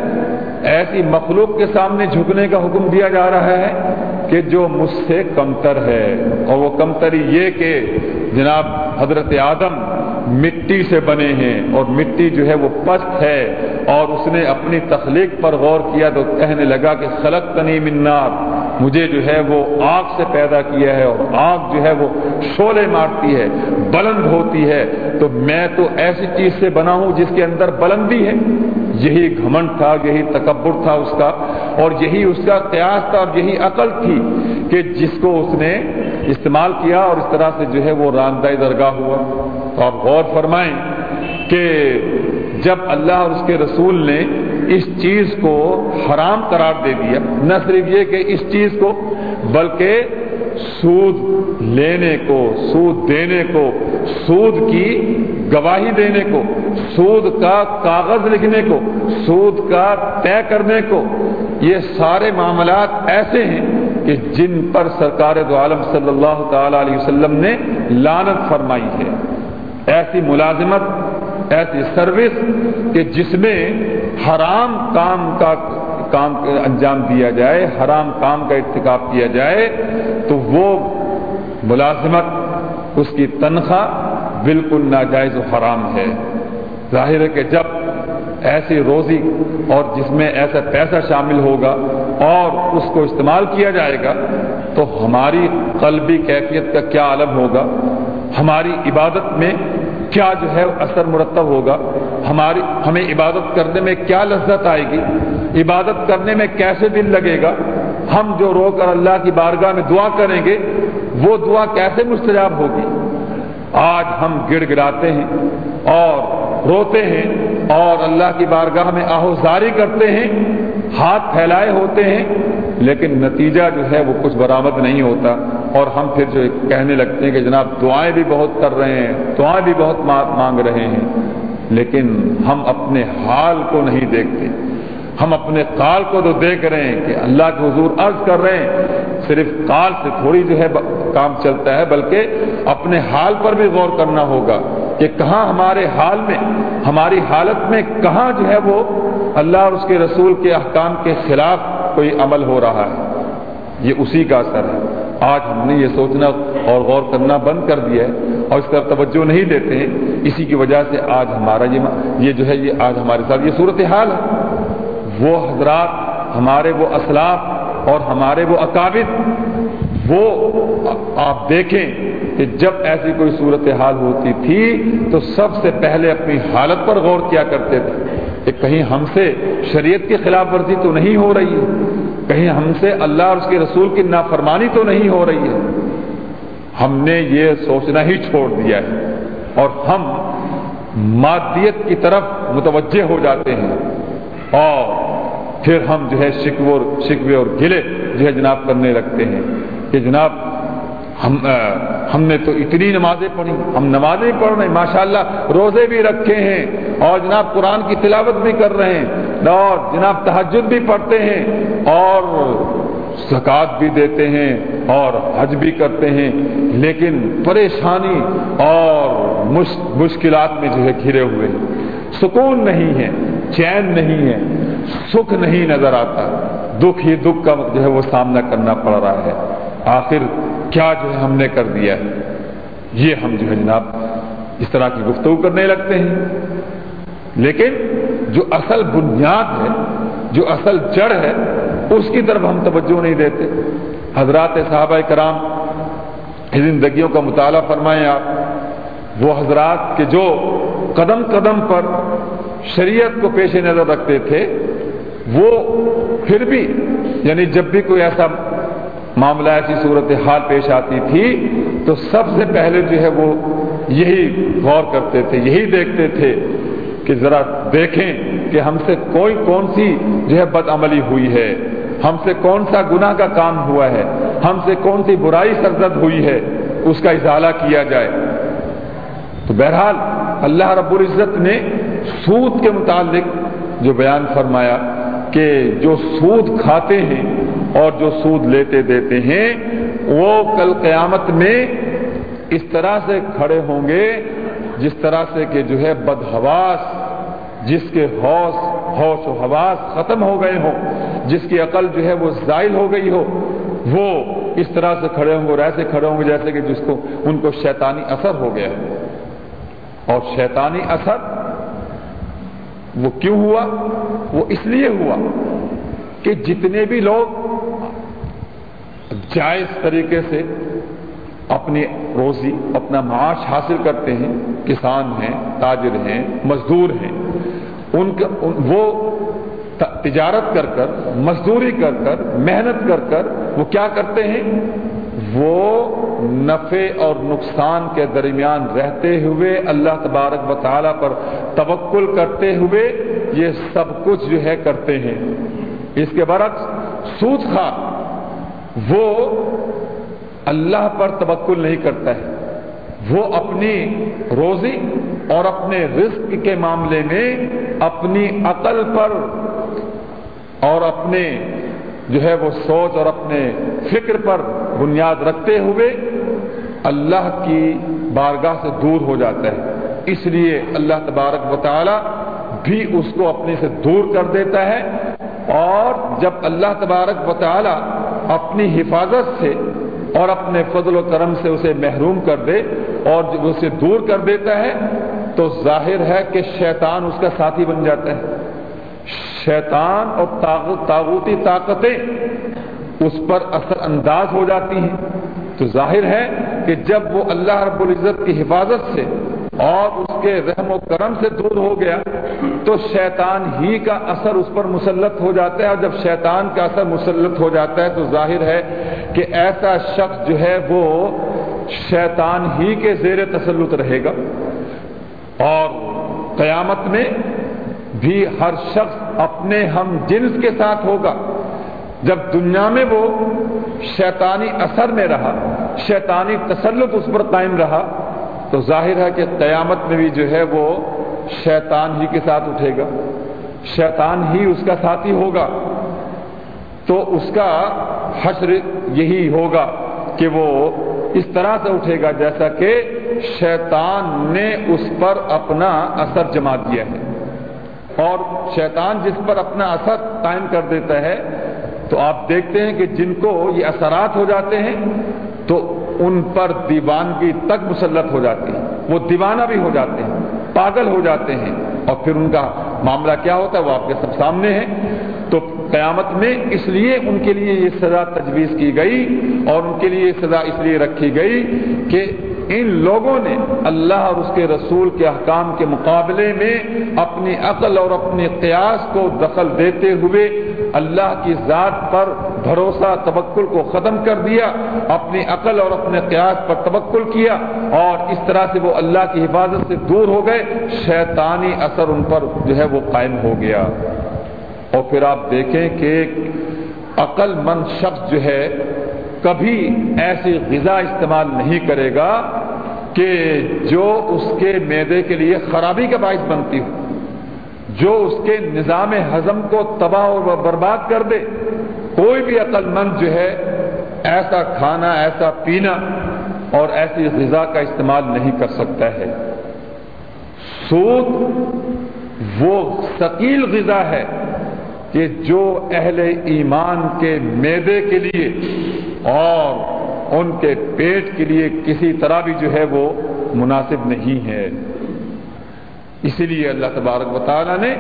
ایسی مخلوق کے سامنے جھکنے کا حکم دیا جا رہا ہے کہ جو مجھ سے کمتر ہے۔ اور وہ کمتری یہ کہ جناب حضرت آدم مٹی سے بنے ہیں اور مٹی جو ہے وہ پست ہے اور اس نے اپنی تخلیق پر غور کیا تو کہنے لگا کہ خلق تنی منار مجھے جو ہے وہ آگ سے پیدا کیا ہے اور آگ جو ہے وہ شولے مارتی ہے، بلند ہوتی ہے۔ تو میں تو ایسی چیز سے بنا ہوں جس کے اندر بلندی ہے۔ یہی گھمنڈ تھا، یہی تکبر تھا اس کا، اور یہی اس کا قیاس تھا، اور یہی عقل تھی کہ جس کو اس نے استعمال کیا اور اس طرح سے جو ہے وہ راندہ درگاہ ہوا۔ تو آپ غور فرمائیں کہ جب اللہ اور اس کے رسول نے اس چیز کو حرام قرار دے دیا، نہ صرف یہ کہ اس چیز کو، بلکہ سود لینے کو، سود دینے کو، سود کی گواہی دینے کو، سود کا کاغذ لکھنے کو، سود کا طے کرنے کو، یہ سارے معاملات ایسے ہیں کہ جن پر سرکار دو عالم صلی اللہ تعالی علیہ وسلم نے لانت فرمائی ہے۔ ایسی ملازمت، ایسی سروس کہ جس میں حرام کام کا کام انجام دیا جائے، حرام کام کا ارتکاب کیا جائے، تو وہ ملازمت، اس کی تنخواہ بالکل ناجائز و حرام ہے۔ ظاہر ہے کہ جب ایسی روزی اور جس میں ایسا پیسہ شامل ہوگا اور اس کو استعمال کیا جائے گا، تو ہماری قلبی کیفیت کا کیا عالم ہوگا؟ ہماری عبادت میں کیا جو ہے اثر مرتب ہوگا؟ ہماری، ہمیں عبادت کرنے میں کیا لذت آئے گی؟ عبادت کرنے میں کیسے دل لگے گا؟ ہم جو رو کر اللہ کی بارگاہ میں دعا کریں گے، وہ دعا کیسے مستجاب ہوگی؟ آج ہم گڑ گڑاتے ہیں اور روتے ہیں اور اللہ کی بارگاہ میں آہوزاری کرتے ہیں، ہاتھ پھیلائے ہوتے ہیں، لیکن نتیجہ جو ہے وہ کچھ برآمد نہیں ہوتا۔ اور ہم پھر جو کہنے لگتے ہیں کہ جناب دعائیں بھی بہت کر رہے ہیں، دعائیں بھی بہت مانگ رہے ہیں، لیکن ہم اپنے حال کو نہیں دیکھتے۔ ہم اپنے قال کو تو دیکھ رہے ہیں کہ اللہ کے حضور عرض کر رہے ہیں، صرف قال سے تھوڑی جو ہے کام چلتا ہے، بلکہ اپنے حال پر بھی غور کرنا ہوگا کہ کہاں ہمارے حال میں، ہماری حالت میں کہاں جو ہے وہ اللہ اور اس کے رسول کے احکام کے خلاف کوئی عمل ہو رہا ہے۔ یہ اسی کا اثر ہے۔ آج ہم نے یہ سوچنا اور غور کرنا بند کر دیا ہے اور اس طرف توجہ نہیں دیتے ہیں۔ اسی کی وجہ سے آج ہمارا یہ جو ہے، یہ آج ہمارے ساتھ یہ صورت حال ہے۔ وہ حضرات، ہمارے وہ اسلاف اور ہمارے وہ اکابر، وہ آپ دیکھیں کہ جب ایسی کوئی صورت حال ہوتی تھی تو سب سے پہلے اپنی حالت پر غور کیا کرتے تھے کہ کہیں ہم سے شریعت کی خلاف ورزی تو نہیں ہو رہی ہے، کہیں ہم سے اللہ اور اس کے رسول کی نافرمانی تو نہیں ہو رہی ہے۔ ہم نے یہ سوچنا ہی چھوڑ دیا ہے۔ اور ہم مادیت کی طرف متوجہ ہو جاتے ہیں۔ اور پھر ہم جو ہے شکو شکوے اور گلے جو ہے جناب کرنے لگتے ہیں کہ جناب، ہم ہم نے تو اتنی نمازیں پڑھی ہم نمازیں پڑھ رہے ہیں ماشاء اللہ روزے بھی رکھے ہیں اور جناب قرآن کی تلاوت بھی کر رہے ہیں اور جناب تحجد بھی پڑھتے ہیں اور زکوٰۃ بھی دیتے ہیں اور حج بھی کرتے ہیں، لیکن پریشانی اور مشکلات میں جو ہے گھرے ہوئے ہیں۔ سکون نہیں ہے۔ چین نہیں ہے، سکھ نہیں نظر آتا۔ دکھ ہی دکھ کا جو ہے وہ سامنا کرنا پڑ رہا ہے۔ آخر کیا جو ہے ہم نے کر دیا ہے؟ یہ ہم جو ہے جناب اس طرح کی گفتگو کرنے لگتے ہیں۔ لیکن جو اصل بنیاد ہے، جو اصل جڑ ہے، اس کی طرف ہم توجہ نہیں دیتے۔ حضرات صحابہ کرام زندگیوں کا مطالعہ فرمائیں آپ۔ وہ حضرات کے جو قدم قدم پر شریعت کو پیش نظر رکھتے تھے، وہ پھر بھی یعنی جب بھی کوئی ایسا معاملہ، ایسی صورت حال پیش آتی تھی، تو سب سے پہلے جو ہے وہ یہی غور کرتے تھے، یہی دیکھتے تھے کہ ذرا دیکھیں کہ ہم سے کوئی کون سی جو ہے بد عملی ہوئی ہے، ہم سے کون سا گناہ کا کام ہوا ہے، ہم سے کون سی برائی سرزد ہوئی ہے، اس کا ازالہ کیا جائے۔ تو بہرحال اللہ رب العزت نے سود کے متعلق جو بیان فرمایا کہ جو سود کھاتے ہیں اور جو سود لیتے دیتے ہیں، وہ کل قیامت میں اس طرح سے کھڑے ہوں گے جس طرح سے کہ جو ہے بدہواس جس کے حوص ہوش و حواس ختم ہو گئے ہوں، جس کی عقل جو ہے وہ زائل ہو گئی ہو، وہ اس طرح سے کھڑے ہوں گے اور ایسے کھڑے ہوں گے جیسے کہ جس کو، ان کو شیطانی اثر ہو گیا اور شیطانی اثر وہ کیوں ہوا؟ وہ اس لیے ہوا کہ جتنے بھی لوگ جائز طریقے سے اپنی روزی، اپنا معاش حاصل کرتے ہیں، کسان ہیں، تاجر ہیں، مزدور ہیں، ان کا، وہ تجارت کر کر، مزدوری کر کر، محنت کر کر وہ کیا کرتے ہیں؟ وہ نفع اور نقصان کے درمیان رہتے ہوئے اللہ تبارک و تعالیٰ پر توکل کرتے ہوئے یہ سب کچھ جو ہے کرتے ہیں۔ اس کے برعکس سود خواہ وہ اللہ پر توکل نہیں کرتا ہے۔ وہ اپنی روزی اور اپنے رزق کے معاملے میں اپنی عقل پر اور اپنے جو ہے وہ سوچ اور اپنے فکر پر بنیاد رکھتے ہوئے اللہ کی بارگاہ سے دور ہو جاتا ہے اس لیے اللہ تبارک و تعالی بھی اس کو اپنے سے دور کر دیتا ہے اور جب اللہ تبارک و تعالی اپنی حفاظت سے اور اپنے فضل و کرم سے اسے محروم کر دے اور جب اسے دور کر دیتا ہے تو ظاہر ہے کہ شیطان اس کا ساتھی بن جاتا ہے۔ شیطان اور تاغوتی طاقتیں اس پر اثر انداز ہو جاتی ہیں۔ تو ظاہر ہے کہ جب وہ اللہ رب العزت کی حفاظت سے اور اس کے رحم و کرم سے دور ہو گیا، تو شیطان ہی کا اثر اس پر مسلط ہو جاتا ہے۔ اور جب شیطان کا اثر مسلط ہو جاتا ہے، تو ظاہر ہے کہ ایسا شخص جو ہے، وہ شیطان ہی کے زیر تسلط رہے گا۔ اور قیامت میں بھی ہر شخص اپنے ہم جنس کے ساتھ ہوگا۔ جب دنیا میں وہ شیطانی اثر میں رہا، شیطانی تسلط اس پر قائم رہا، تو ظاہر ہے کہ قیامت میں بھی جو ہے وہ شیطان ہی کے ساتھ اٹھے گا، شیطان ہی اس کا ساتھی ہوگا۔ تو اس کا حشر یہی ہوگا کہ وہ اس طرح سے اٹھے گا جیسا کہ شیطان نے اس پر اپنا اثر جما دیا ہے۔ اور شیطان جس پر اپنا اثر قائم کر دیتا ہے تو آپ دیکھتے ہیں کہ جن کو یہ اثرات ہو جاتے ہیں تو ان پر دیوانگی تک مسلط ہو جاتی ہے، وہ دیوانہ بھی ہو جاتے ہیں، پاگل ہو جاتے ہیں۔ اور پھر ان کا معاملہ کیا ہوتا ہے؟ وہ آپ کے سب سامنے ہے تو قیامت میں اس لیے ان کے لیے یہ سزا تجویز کی گئی اور ان کے لیے یہ سزا اس لیے رکھی گئی کہ ان لوگوں نے اللہ اور اس کے رسول کے احکام کے مقابلے میں اپنی عقل اور اپنے قیاس کو دخل دیتے ہوئے اللہ کی ذات پر بھروسہ تبکل کو ختم کر دیا، اپنی عقل اور اپنے قیاس پر تبکل کیا اور اس طرح سے وہ اللہ کی حفاظت سے دور ہو گئے، شیطانی اثر ان پر جو ہے وہ قائم ہو گیا۔ اور پھر آپ دیکھیں کہ عقل مند شخص جو ہے کبھی ایسی غذا استعمال نہیں کرے گا کہ جو اس کے میدے کے لیے خرابی کا باعث بنتی ہو۔ جو اس کے نظام ہضم کو تباہ اور برباد کر دے، کوئی بھی عقل مند جو ہے، ایسا کھانا، ایسا پینا اور ایسی غذا کا استعمال نہیں کر سکتا ہے۔ سود وہ ثقیل غذا ہے کہ جو اہل ایمان کے میدے کے لیے اور ان کے پیٹ کے لیے کسی طرح بھی جو ہے وہ مناسب نہیں ہے۔ اسی لیے اللہ تبارک و تعالیٰ نے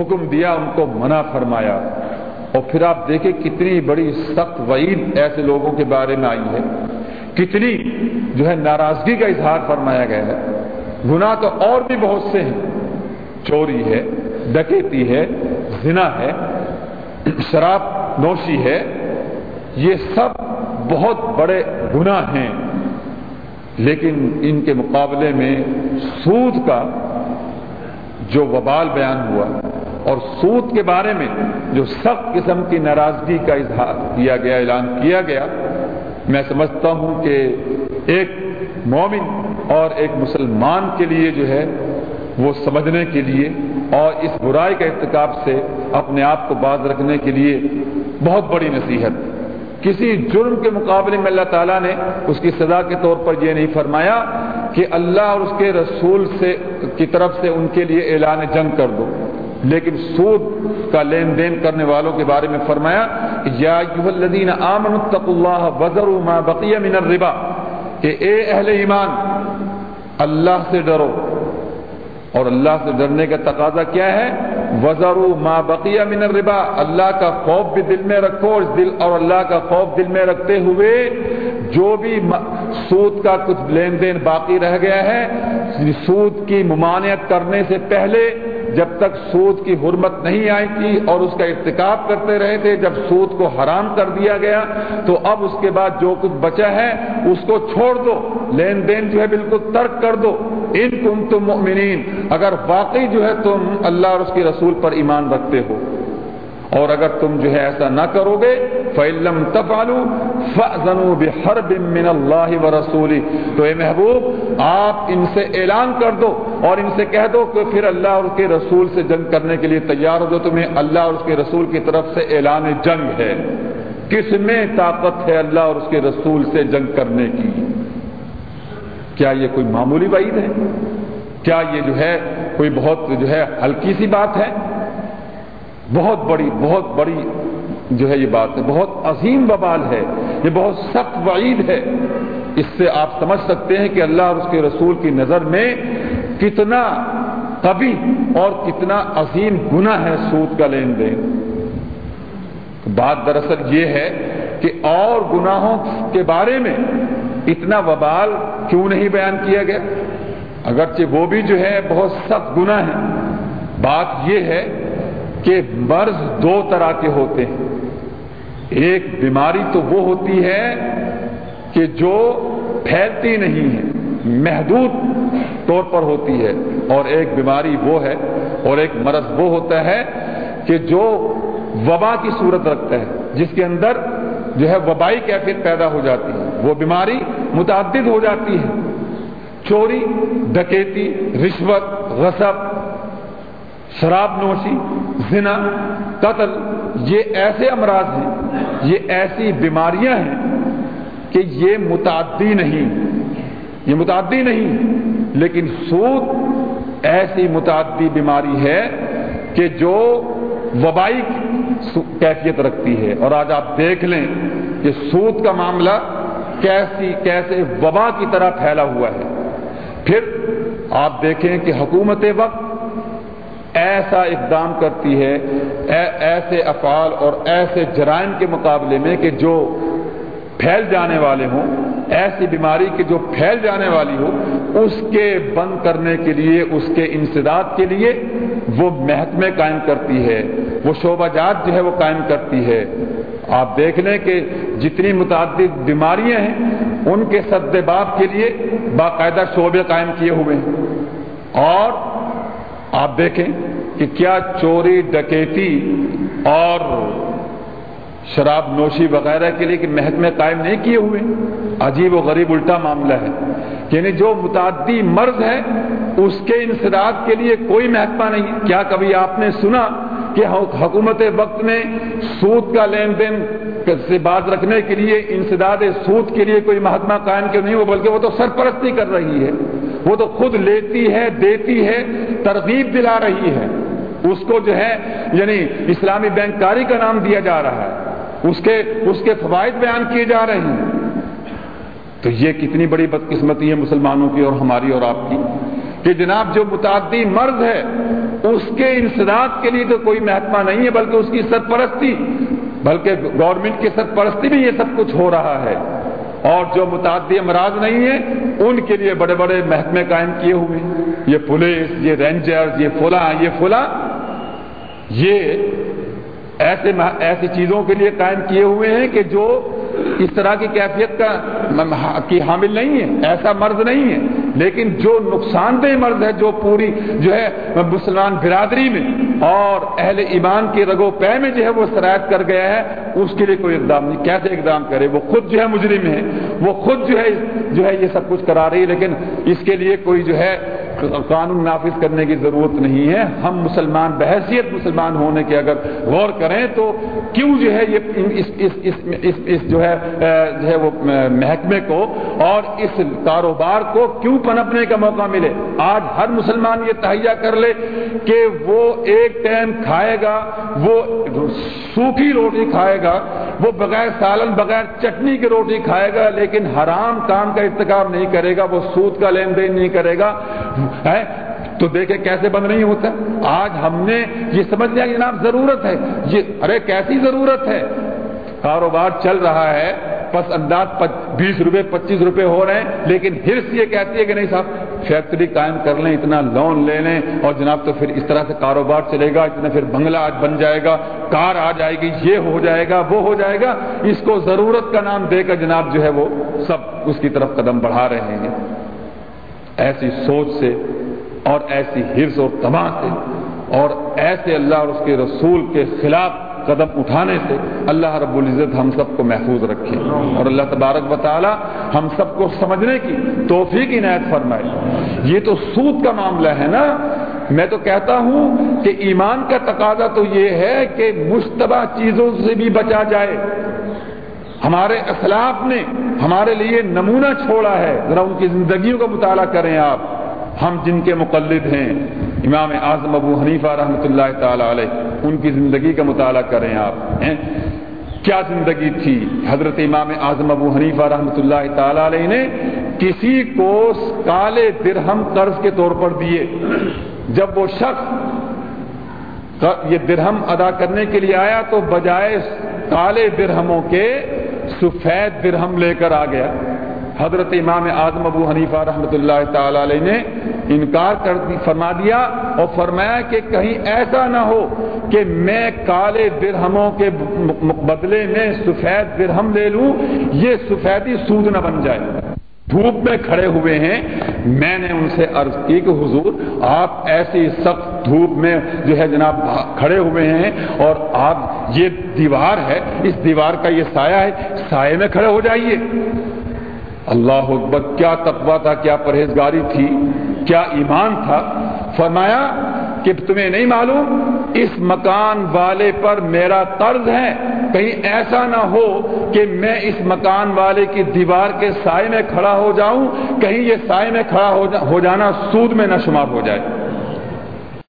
حکم دیا، ان کو منع فرمایا۔ اور پھر آپ دیکھیں کتنی بڑی سخت وعید ایسے لوگوں کے بارے میں آئی ہے۔ کتنی جو ہے ناراضگی کا اظہار فرمایا گیا ہے۔ گناہ تو اور بھی بہت سے ہیں۔ چوری ہے، ڈکیتی ہے، زنا ہے، شراب نوشی ہے۔ یہ سب بہت بڑے گناہ ہیں۔ لیکن ان کے مقابلے میں سود کا جو وبال بیان ہوا اور سود کے بارے میں جو سخت قسم کی ناراضگی کا اظہار کیا گیا، اعلان کیا گیا، میں سمجھتا ہوں کہ ایک مومن اور ایک مسلمان کے لیے جو ہے وہ سمجھنے کے لیے اور اس برائی کا ارتکاب سے اپنے آپ کو باز رکھنے کے لیے بہت بڑی نصیحت۔ کسی جرم کے مقابلے میں اللہ تعالیٰ نے اس کی سزا کے طور پر یہ نہیں فرمایا کہ اللہ اور اس کے رسول سے کی طرف سے ان کے لیے اعلان جنگ کر دو۔ لیکن سود کا لین دین کرنے والوں کے بارے میں فرمایا، یا الذین آمنوا اتقوا اللہ وذروا ما بقی من الربا کہ اے اہل ایمان، اللہ سے ڈرو۔ اور اللہ سے ڈرنے کا تقاضا کیا ہے؟ وزرو ما بقیہ من الربا۔ اللہ کا خوف بھی دل میں رکھو اور دل اور اللہ کا خوف دل میں رکھتے ہوئے جو بھی سود کا کچھ لین دین باقی رہ گیا ہے، سود کی ممانعت کرنے سے پہلے جب تک سود کی حرمت نہیں آئی تھی اور اس کا ارتکاب کرتے رہے تھے، جب سود کو حرام کر دیا گیا تو اب اس کے بعد جو کچھ بچا ہے اس کو چھوڑ دو، لین دین جو ہے بالکل ترک کر دو۔ ان کم تم مؤمنین، اگر واقعی جو ہے تم اللہ اور اس کے رسول پر ایمان رکھتے ہو۔ اور اگر تم جو ہے ایسا نہ کرو گے فعلم تفالو فنو بحر بمن اللہ و رسولی تو اے محبوب، آپ ان سے اعلان کر دو اور ان سے کہہ دو کہ پھر اللہ اور اس کے رسول سے جنگ کرنے کے لیے تیار ہو جو تمہیں اللہ اور اس کے رسول کی طرف سے اعلان جنگ ہے۔ کس میں طاقت ہے اللہ اور اس کے رسول سے جنگ کرنے کی؟ کیا یہ کوئی معمولی وعید ہے؟ کیا یہ جو ہے کوئی بہت جو ہے ہلکی سی بات ہے؟ بہت بڑی بہت بڑی جو ہے یہ بات ہے، بہت عظیم ببال ہے، یہ بہت سخت وعید ہے۔ اس سے آپ سمجھ سکتے ہیں کہ اللہ اور اس کے رسول کی نظر میں کتنا کبھی اور کتنا عظیم گناہ ہے سود کا لین دین۔ بات دراصل یہ ہے کہ اور گناہوں کے بارے میں اتنا وبال کیوں نہیں بیان کیا گیا؟ اگرچہ وہ بھی جو ہے بہت سخت گناہ ہے بات یہ ہے کہ مرض دو طرح کے ہوتے ہیں۔ ایک بیماری تو وہ ہوتی ہے کہ جو پھیلتی نہیں ہے، محدود طور پر ہوتی ہے۔ اور ایک بیماری وہ ہے، اور ایک مرض وہ ہوتا ہے کہ جو وبا کی صورت رکھتا ہے، جس کے اندر جو ہے وبائی کیفیت پیدا ہو جاتی ہے۔ وہ بیماری متعدد ہو جاتی ہے۔ چوری، ڈکیتی، رشوت، غصب شراب نوشی، زنا، قتل، یہ ایسے امراض ہیں، یہ ایسی بیماریاں ہیں کہ یہ متعدی نہیں۔ یہ متعدی نہیں، لیکن سود ایسی متعدی بیماری ہے کہ جو وبائی کیفیت رکھتی ہے۔ اور آج آپ دیکھ لیں کہ سود کا معاملہ کیسی کیسے وبا کی طرح پھیلا ہوا ہے۔ پھر آپ دیکھیں کہ حکومت وقت ایسا اقدام کرتی ہے ایسے افعال اور ایسے جرائم کے مقابلے میں کہ جو پھیل جانے والے ہوں، ایسی بیماری کے جو پھیل جانے والی ہو اس کے بند کرنے کے لیے، اس کے انسداد کے لیے وہ محکمے قائم کرتی ہے، وہ شعبہ جات جو ہے وہ قائم کرتی ہے۔ آپ دیکھ لیں کہ جتنی متعدد بیماریاں ہیں، ان کے سد باب کے لیے باقاعدہ شعبے قائم کیے ہوئے ہیں۔ اور آپ دیکھیں کہ کیا چوری، ڈکیتی اور شراب نوشی وغیرہ کے لیے کہ محکمے قائم نہیں کیے ہوئے؟ عجیب و غریب الٹا معاملہ ہے۔ یعنی جو متعدی مرض ہے اس کے انسداد کے لیے کوئی محکمہ نہیں کیا کبھی آپ نے سنا کہ حکومت وقت میں سود کا لین دین سے بات رکھنے کے لیے انسداد سود کے لیے کوئی محکمہ قائم کیوں نہیں ہو بلکہ وہ تو سرپرستی کر رہی ہے۔ وہ تو خود لیتی ہے، دیتی ہے، ترغیب دلا رہی ہے۔ اس کو جو ہے یعنی اسلامی بینک کاری کا نام دیا جا رہا ہے۔ اس کے اس کے فوائد بیان کیے جا رہے ہیں۔ تو یہ کتنی بڑی بدقسمتی ہے مسلمانوں کی اور ہماری اور آپ کی کہ جناب جو متعدی مرض ہے، اس کے انسداد کے لیے تو کوئی محکمہ نہیں ہے، بلکہ اس کی سرپرستی، بلکہ گورنمنٹ کی سرپرستی بھی یہ سب کچھ ہو رہا ہے۔ اور جو متعدی امراض نہیں ہیں، ان کے لیے بڑے بڑے محکمے قائم کیے ہوئے یہ پولیس، یہ رینجر یہ فلاں یہ فلاں، یہ ایسے ایسی چیزوں کے لیے قائم کیے ہوئے ہیں کہ جو اس طرح کی کیفیت کا کی حامل نہیں ہے ایسا مرض نہیں ہے لیکن جو نقصان دہ مرض ہے، جو پوری جو ہے مسلمان برادری میں اور اہل ایمان کے رگو پے میں جو ہے وہ شرائط کر گیا ہے، اس کے لیے کوئی اقدام نہیں۔ کیسے اقدام کرے؟ وہ خود جو ہے مجرم ہے۔ وہ خود جو ہے جو ہے یہ سب کچھ کرا رہی ہے، لیکن اس کے لیے کوئی جو ہے قانون نافذ کرنے کی ضرورت نہیں ہے۔ ہم مسلمان بحثیت مسلمان ہونے کے اگر غور کریں تو کیوں جو ہے یہ اس اس اس اس, اس جو ہے جو ہے وہ محکمے کو اور اس کاروبار کو کیوں پنپنے کا موقع ملے؟ آج ہر مسلمان یہ تہیا کر لے کہ وہ ایک ٹائم کھائے گا وہ سوکھی روٹی کھائے گا وہ بغیر سالن بغیر چٹنی کی روٹی کھائے گا لیکن حرام کام کا ارتکاب نہیں کرے گا وہ سود کا لین دین نہیں کرے گا۔ ہے؟ تو دیکھیں کیسے بند نہیں ہوتا۔ آج ہم نے یہ سمجھ لیا کہ جناب ضرورت ہے۔ یہ ارے کیسی ضرورت ہے؟ کاروبار چل رہا ہے۔ پس انداز بیس روپے، پچیس روپے ہو رہے ہیں، لیکن ہرس یہ کہتی ہے کہ نہیں صاحب، فیکٹری قائم کر لیں، اتنا لون لے لیں اور جناب تو پھر اس طرح سے کاروبار چلے گا، اتنا پھر بنگلہ آج بن جائے گا، کار آ جائے گی، یہ ہو جائے گا، وہ ہو جائے گا۔ اس کو ضرورت کا نام دے کر جناب جو ہے وہ سب اس کی طرف قدم بڑھا رہے ہیں۔ ایسی سوچ سے اور ایسی حرص اور تباہ سے اور ایسے اللہ اور اس کے رسول کے خلاف قدم اٹھانے سے اللہ رب العزت ہم سب کو محفوظ رکھے اور اللہ تبارک و تعالی ہم سب کو سمجھنے کی توفیق عنایت فرمائے۔ یہ تو سود کا معاملہ ہے نا۔ میں تو کہتا ہوں کہ ایمان کا تقاضا تو یہ ہے کہ مشتبہ چیزوں سے بھی بچا جائے۔ ہمارے اسلاف نے ہمارے لیے نمونہ چھوڑا ہے۔ ذرا ان کی زندگیوں کا مطالعہ کریں آپ۔ ہم جن کے مقلد ہیں، امام اعظم ابو حنیفہ رحمۃ اللہ تعالی علیہ، ان کی زندگی کا مطالعہ کریں آپ۔ کیا زندگی تھی؟ حضرت امام اعظم ابو حنیفہ رحمۃ اللہ تعالی علیہ نے کسی کو کالے درہم قرض کے طور پر دیے۔ جب وہ شخص یہ درہم ادا کرنے کے لیے آیا تو بجائے کالے درہموں کے سفید درہم لے کر آ گیا۔ حضرت امام اعظم ابو حنیفہ رحمۃ اللہ تعالی علیہ نے انکار کر فرما دیا اور فرمایا کہ کہیں ایسا نہ ہو کہ میں کالے درہموں کے بدلے میں سفید درہم لے لوں، یہ سفیدی سود نہ بن جائے۔ دھوپ میں کھڑے ہوئے ہیں۔ میں نے ان سے عرض کی کہ حضور، آپ ایسی سخت دھوپ میں جو ہے جناب کھڑے ہوئے ہیں اور آپ، یہ دیوار ہے، اس دیوار کا یہ سایہ ہے سائے میں کھڑے ہو جائیے۔ اللہ اکبر، کیا تقوا تھا، کیا پرہیزگاری تھی، کیا ایمان تھا؟ فرمایا کہ تمہیں نہیں معلوم اس مکان والے پر میرا قرض ہے۔ کہیں ایسا نہ ہو کہ میں اس مکان والے کی دیوار کے سائے میں کھڑا ہو جاؤں، کہیں یہ سائے میں کھڑا ہو جانا سود میں نہ شمار ہو جائے۔